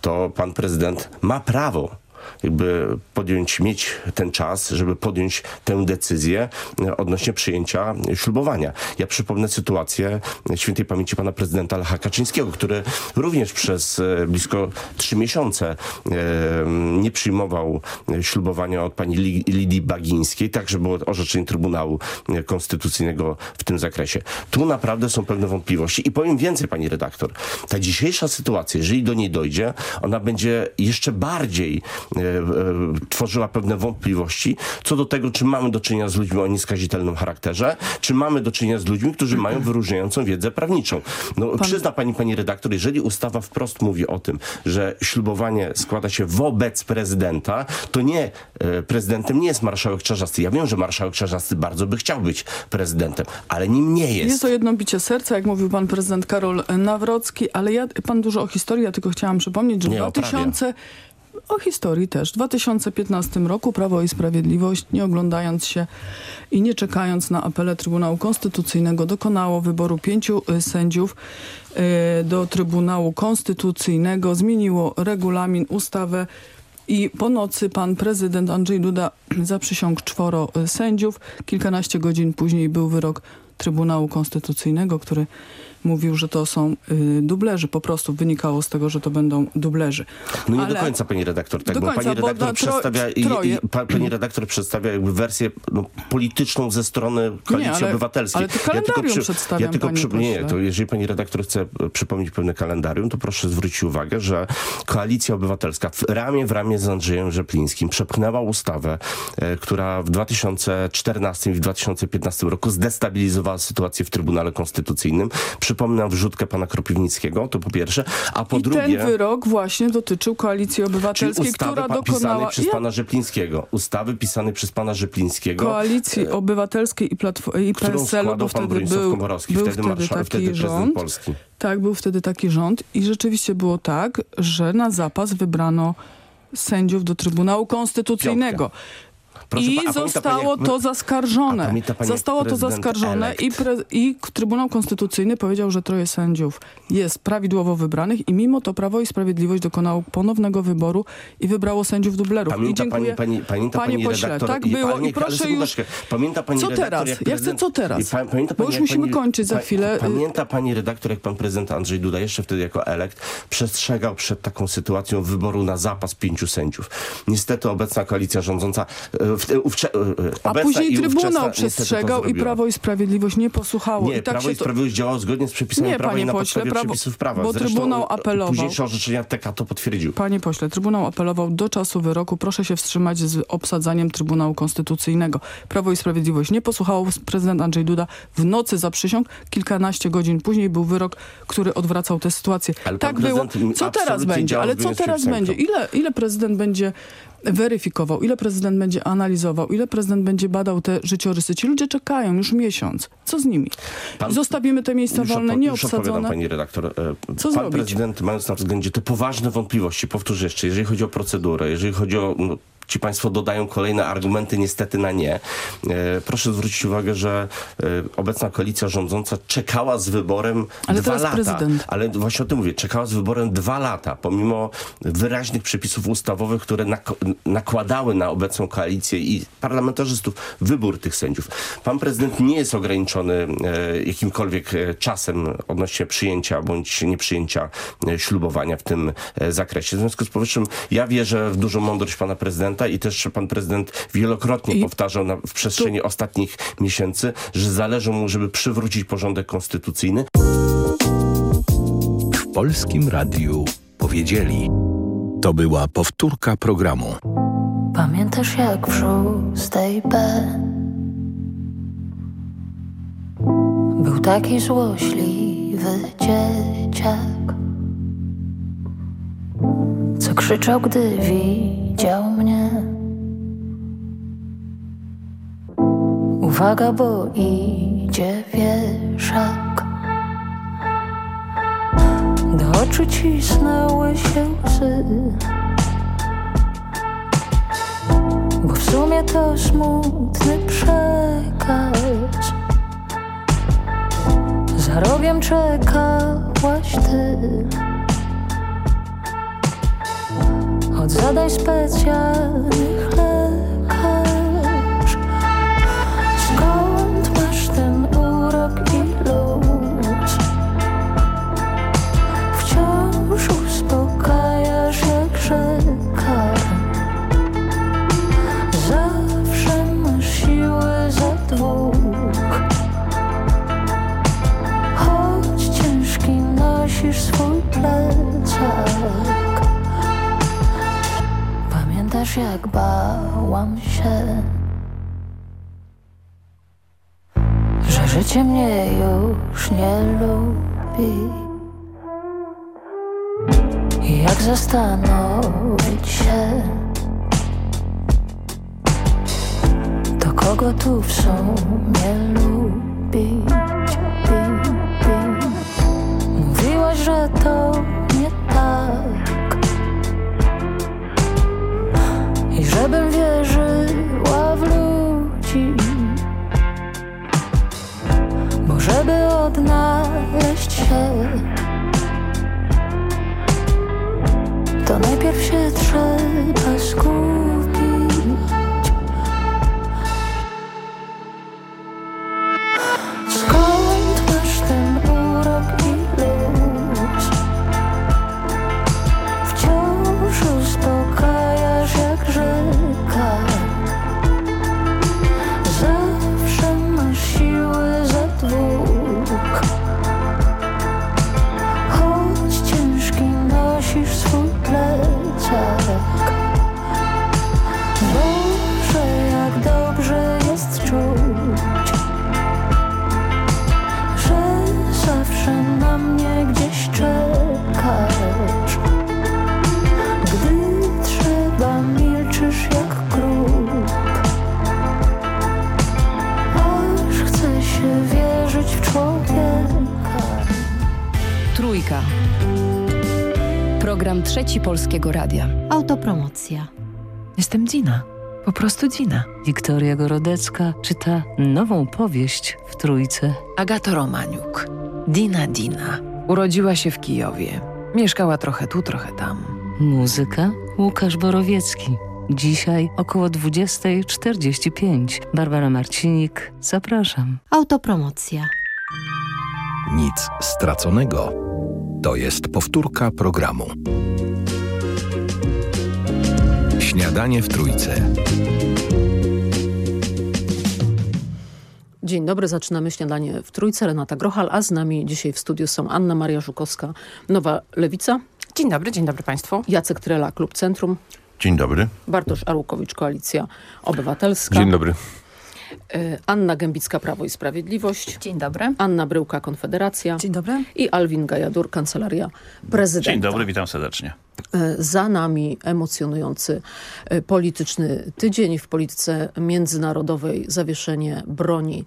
to pan prezydent ma prawo jakby podjąć, mieć ten czas, żeby podjąć tę decyzję e, odnośnie przyjęcia ślubowania. Ja przypomnę sytuację świętej pamięci pana prezydenta Lecha Kaczyńskiego, który również przez e, blisko trzy miesiące e, nie przyjmował ślubowania od pani Lidii Bagińskiej, także było orzeczenie Trybunału Konstytucyjnego w tym zakresie. Tu naprawdę są pewne wątpliwości i powiem więcej pani redaktor. Ta dzisiejsza sytuacja, jeżeli do niej dojdzie, ona będzie jeszcze bardziej E, e, tworzyła pewne wątpliwości co do tego, czy mamy do czynienia z ludźmi o nieskazitelnym charakterze, czy mamy do czynienia z ludźmi, którzy mają wyróżniającą wiedzę prawniczą. No, Pan... Przyzna pani, pani redaktor, jeżeli ustawa wprost mówi o tym, że ślubowanie składa się wobec prezydenta, to nie, e, prezydentem nie jest marszałek Czarzasty. Ja wiem, że marszałek Czarzasty bardzo by chciał być prezydentem, ale nim nie jest. Jest to jedno bicie serca, jak mówił pan prezydent Karol Nawrocki, ale ja, pan dużo o historii, ja tylko chciałam przypomnieć, że w 2000 o historii też. W 2015 roku Prawo i Sprawiedliwość, nie oglądając się i nie czekając na apele Trybunału Konstytucyjnego, dokonało wyboru pięciu y, sędziów y, do Trybunału Konstytucyjnego, zmieniło regulamin, ustawę i po nocy pan prezydent Andrzej Duda (clears throat) zaprzysiągł czworo y, sędziów. Kilkanaście godzin później był wyrok Trybunału Konstytucyjnego, który mówił, że to są y, dublerzy. Po prostu wynikało z tego, że to będą dublerzy. No nie Ale... do końca, pani redaktor, tak, bo pani redaktor bo przedstawia, i, i, pa, pani redaktor przedstawia jakby wersję no, polityczną ze strony Koalicji nie, ale, Obywatelskiej. Ale to kalendarium ja tylko, przedstawiam, ja tylko przy, Nie, to jeżeli pani redaktor chce przypomnieć pewne kalendarium, to proszę zwrócić uwagę, że Koalicja Obywatelska w ramię w ramię z Andrzejem Rzeplińskim przepchnęła ustawę, e, która w 2014 i w 2015 roku zdestabilizowała sytuację w Trybunale Konstytucyjnym. Przy Przypominam wrzutkę pana Kropiwnickiego, to po pierwsze, a po I drugie... ten wyrok właśnie dotyczył Koalicji Obywatelskiej, która dokonała... przez ja... pana Rzeplińskiego. Ustawy pisane przez pana Rzeplińskiego. Koalicji Obywatelskiej i, Platf- i PSL-u, bo wtedy był, był wtedy, wtedy taki wtedy rząd. Polski. Tak, był wtedy taki rząd i rzeczywiście było tak, że na zapas wybrano sędziów do Trybunału Konstytucyjnego. Proszę I pa- zostało pani- to zaskarżone. Pani, Zostało to zaskarżone elekt- i, pre, i Trybunał Konstytucyjny powiedział, że troje sędziów jest prawidłowo wybranych i mimo to Prawo i Sprawiedliwość dokonało ponownego wyboru i wybrało sędziów dublerów. I Pamięta dziękuję. pani, pani, pamięta Panie pani pośle, redaktor... tak było i proszę już... Pamięta pani Co redaktor, teraz? Ja chcę co teraz? I pa, pamięta Bo pani, już jak musimy kończyć za chwilę. Pamięta pani redaktor, jak pan prezydent Andrzej Duda, jeszcze wtedy jako elekt, przestrzegał przed taką sytuacją wyboru na zapas pięciu sędziów. Niestety obecna koalicja rządząca... e, ówcze, e, A później Trybunał to przestrzegał i. Prawo i Sprawiedliwość nie posłuchało. Nie, I tak Prawo i to... Sprawiedliwość działało zgodnie z przepisami Nie, prawa panie i na pośle, podstawie prawo- przepisów prawa. bo Zresztą Trybunał apelował. Późniejsze orzeczenia TK to potwierdził. Panie pośle, Trybunał apelował do czasu wyroku. Proszę się wstrzymać z obsadzaniem Trybunału Konstytucyjnego. Prawo i Sprawiedliwość nie posłuchało. Prezydent Andrzej Duda w nocy zaprzysiągł. Kilkanaście godzin później był wyrok, który odwracał tę sytuację. Ale tak było. Co teraz będzie? Ale co teraz będzie? Ile, ile prezydent będzie weryfikował, ile prezydent będzie analizował, ile prezydent będzie badał te życiorysy. Ci ludzie czekają już miesiąc. Co z nimi? Pan- Zostawimy te miejsca Już wolne, nieobsadzone. pani redaktor. E, Co Pan zrobić? prezydent, mając na względzie te poważne wątpliwości, powtórzę jeszcze, jeżeli chodzi o procedurę, jeżeli chodzi o... No, Ci państwo dodają kolejne argumenty niestety na nie. E, proszę zwrócić uwagę, że e, obecna koalicja rządząca czekała z wyborem Ale dwa lata. prezydent. Ale właśnie o tym mówię. Czekała z wyborem dwa lata, pomimo wyraźnych przepisów ustawowych, które nak- nakładały na obecną koalicję i parlamentarzystów wybór tych sędziów. Pan prezydent nie jest ograniczony e, jakimkolwiek czasem odnośnie przyjęcia bądź nieprzyjęcia ślubowania w tym zakresie. W związku z powyższym ja wierzę w dużą mądrość pana prezydenta i też pan prezydent wielokrotnie powtarzał na, w przestrzeni ostatnich miesięcy, że zależy mu, żeby przywrócić porządek konstytucyjny. W Polskim Radiu powiedzieli. To była powtórka programu. Pamiętasz jak w szóstej B Był taki złośliwy dzieciak Co krzyczał, gdy widział mnie. Uwaga, bo idzie wieszak. Do oczu cisnęły się łzy. Bo w sumie to smutny przekaz. Za rogiem czekałaś ty Od zadań specjalnych lekarz Życie mnie już nie lubi. Jak zastanowić się To kogo tu w sumie lubić? Bi, bi. Mówiłaś, że to nie tak. I żebym wierzyła w ludzi żeby odnaleźć się. To najpierw się trzeba skupić Program Trzeci Polskiego Radia. Autopromocja. Jestem Dina. Po prostu Dina. Wiktoria Gorodecka czyta nową powieść w Trójce. Agata Romaniuk. Dina Dina. Urodziła się w Kijowie. Mieszkała trochę tu, trochę tam. Muzyka Łukasz Borowiecki. Dzisiaj około 20.45. Barbara Marcinik, zapraszam. Autopromocja. Nic straconego. To jest powtórka programu. Śniadanie w Trójce. Dzień dobry, zaczynamy śniadanie w Trójce. Renata Grochal, a z nami dzisiaj w studiu są Anna Maria Żukowska, Nowa Lewica. Dzień dobry, dzień dobry Państwu. Jacek Trela, Klub Centrum. Dzień dobry. Bartosz Arłukowicz, Koalicja Obywatelska. Dzień dobry. Y, Anna Gębicka, Prawo i Sprawiedliwość. Dzień dobry. Anna Bryłka, Konfederacja. Dzień dobry. I Alwin Gajadur, Kancelaria Prezydenta. Dzień dobry, witam serdecznie. Y, Za nami emocjonujący y, polityczny tydzień w polityce międzynarodowej, zawieszenie broni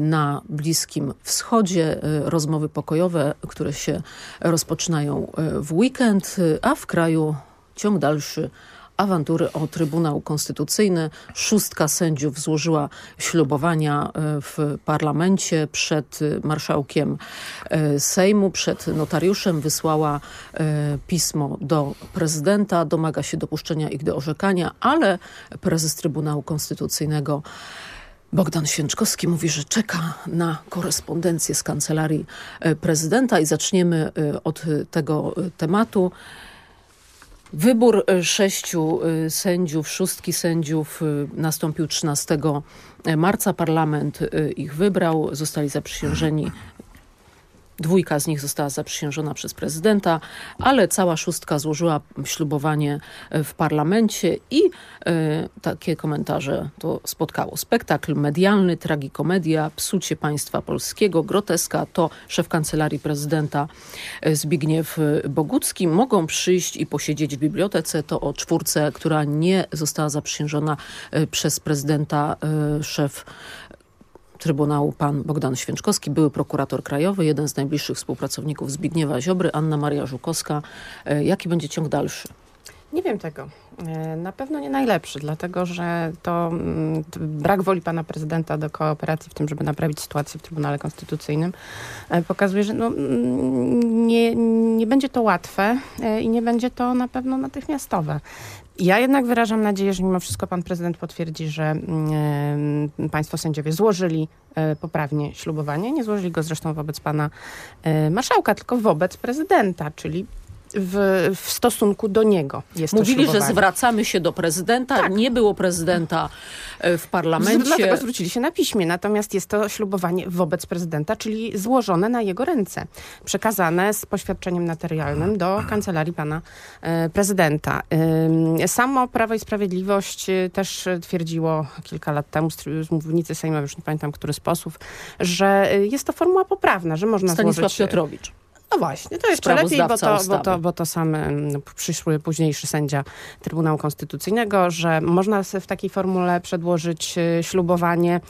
na Bliskim Wschodzie, rozmowy pokojowe, które się rozpoczynają w weekend, a w kraju ciąg dalszy awantury o Trybunał Konstytucyjny. Szóstka sędziów złożyła ślubowania y, w parlamencie przed y, marszałkiem y, Sejmu, przed notariuszem. Wysłała pismo do prezydenta, domaga się dopuszczenia ich do orzekania, ale prezes Trybunału Konstytucyjnego Bogdan Święczkowski mówi, że czeka na korespondencję z kancelarii prezydenta i zaczniemy od tego tematu. Wybór y, sześciu y, sędziów, szóstki sędziów y, nastąpił 13 marca. Parlament ich wybrał, zostali zaprzysiężeni. Dwójka z nich została zaprzysiężona przez prezydenta, ale cała szóstka złożyła ślubowanie y, w parlamencie i y, takie komentarze to spotkało. Spektakl medialny, tragikomedia, psucie państwa polskiego, groteska to szef kancelarii prezydenta y, Zbigniew Bogucki. Mogą przyjść i posiedzieć w bibliotece. To o czwórce, która nie została zaprzysiężona przez prezydenta, y, szef Trybunału pan Bogdan Święczkowski, były prokurator krajowy, jeden z najbliższych współpracowników Zbigniewa Ziobry, Anna Maria Żukowska. E, Jaki będzie ciąg dalszy? Nie wiem tego. E, Na pewno nie najlepszy, dlatego że to mm, brak woli pana prezydenta do kooperacji w tym, żeby naprawić sytuację w Trybunale Konstytucyjnym e, pokazuje, że no, mm, nie, nie będzie to łatwe i nie będzie to na pewno natychmiastowe. Ja jednak wyrażam nadzieję, że mimo wszystko pan prezydent potwierdzi, że e, państwo sędziowie złożyli e, poprawnie ślubowanie. Nie złożyli go zresztą wobec pana e, marszałka, tylko wobec prezydenta, czyli w, w stosunku do niego jest to Mówili, że ślubowanie. zwracamy się do prezydenta. Nie było prezydenta e, w parlamencie. Dlatego zwrócili się na piśmie. Natomiast jest to ślubowanie wobec prezydenta, czyli złożone na jego ręce. Przekazane z poświadczeniem notarialnym do kancelarii pana e, prezydenta. Samo Prawo i Sprawiedliwość e, też twierdziło kilka lat temu z, mównicy sejmowej, już nie pamiętam, który z posłów, że jest to formuła poprawna, że można Stanisław złożyć... Piotrowicz. No właśnie, to jest lepiej, bo to, bo, to, bo to sam mm, przyszły, późniejszy sędzia Trybunału Konstytucyjnego, że można w takiej formule przedłożyć e, ślubowanie,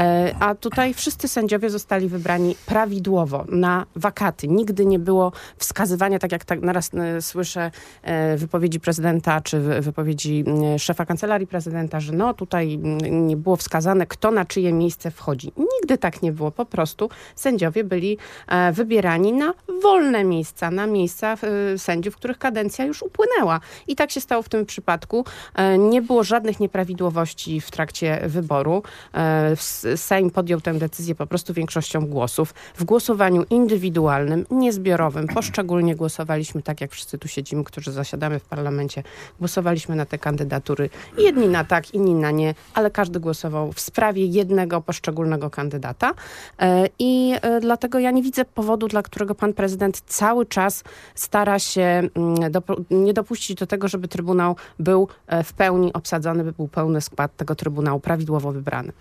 e, a tutaj wszyscy sędziowie zostali wybrani prawidłowo na wakaty. Nigdy nie było wskazywania, tak jak tak naraz e, słyszę e, wypowiedzi prezydenta, czy wy- wypowiedzi mm, szefa kancelarii prezydenta, że no tutaj mm, nie było wskazane, kto na czyje miejsce wchodzi. Nigdy tak nie było. Po prostu sędziowie byli e, wybierani na wolne miejsca, na miejsca e, sędziów, których kadencja już upłynęła. I tak się stało w tym przypadku. E, Nie było żadnych nieprawidłowości w trakcie wyboru. E, Sejm podjął tę decyzję po prostu większością głosów. W głosowaniu indywidualnym, niezbiorowym, poszczególnie głosowaliśmy tak, jak wszyscy tu siedzimy, którzy zasiadamy w parlamencie. Głosowaliśmy na te kandydatury. Jedni na tak, inni na nie, ale każdy głosował w sprawie jednego poszczególnego kandydata. E, I dlatego ja nie widzę powodu, dla którego pan prezydent cały czas stara się mm, nie dopuścić do tego, żeby Trybunał był e, w pełni obsadzony, by był pełny skład tego Trybunału prawidłowo wybrany.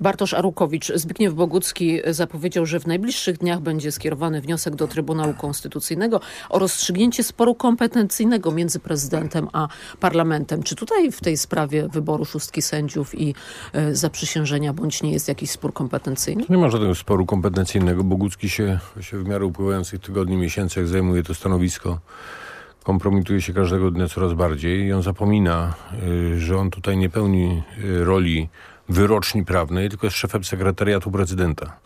Bartosz Arłukowicz, Zbigniew Bogucki zapowiedział, że w najbliższych dniach będzie skierowany wniosek do Trybunału Konstytucyjnego o rozstrzygnięcie sporu kompetencyjnego między prezydentem a parlamentem. Czy tutaj w tej sprawie wyboru szóstki sędziów i e, zaprzysiężenia bądź nie jest jakiś spór kompetencyjny? Nie ma żadnego sporu kompetencyjnego. Bogucki się, się w miarę upływających tygodni, miesięcy, jak zajmuje to stanowisko kompromituje się każdego dnia coraz bardziej i on zapomina, y, że on tutaj nie pełni y, roli wyroczni prawnej, tylko jest szefem sekretariatu prezydenta.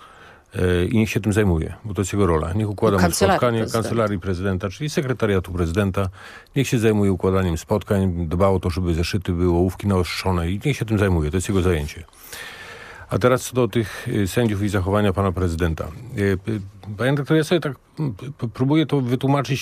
Y, I niech się tym zajmuje, bo to jest jego rola. Niech układa mu spotkanie prezydenta. kancelarii prezydenta, czyli sekretariatu prezydenta. Niech się zajmuje układaniem spotkań, dba o to, żeby zeszyty były, ołówki naostrzone i niech się tym zajmuje. To jest jego zajęcie. A teraz co do tych y, sędziów i zachowania pana prezydenta. Y, y, Panie doktorze, ja sobie tak mm, próbuję to wytłumaczyć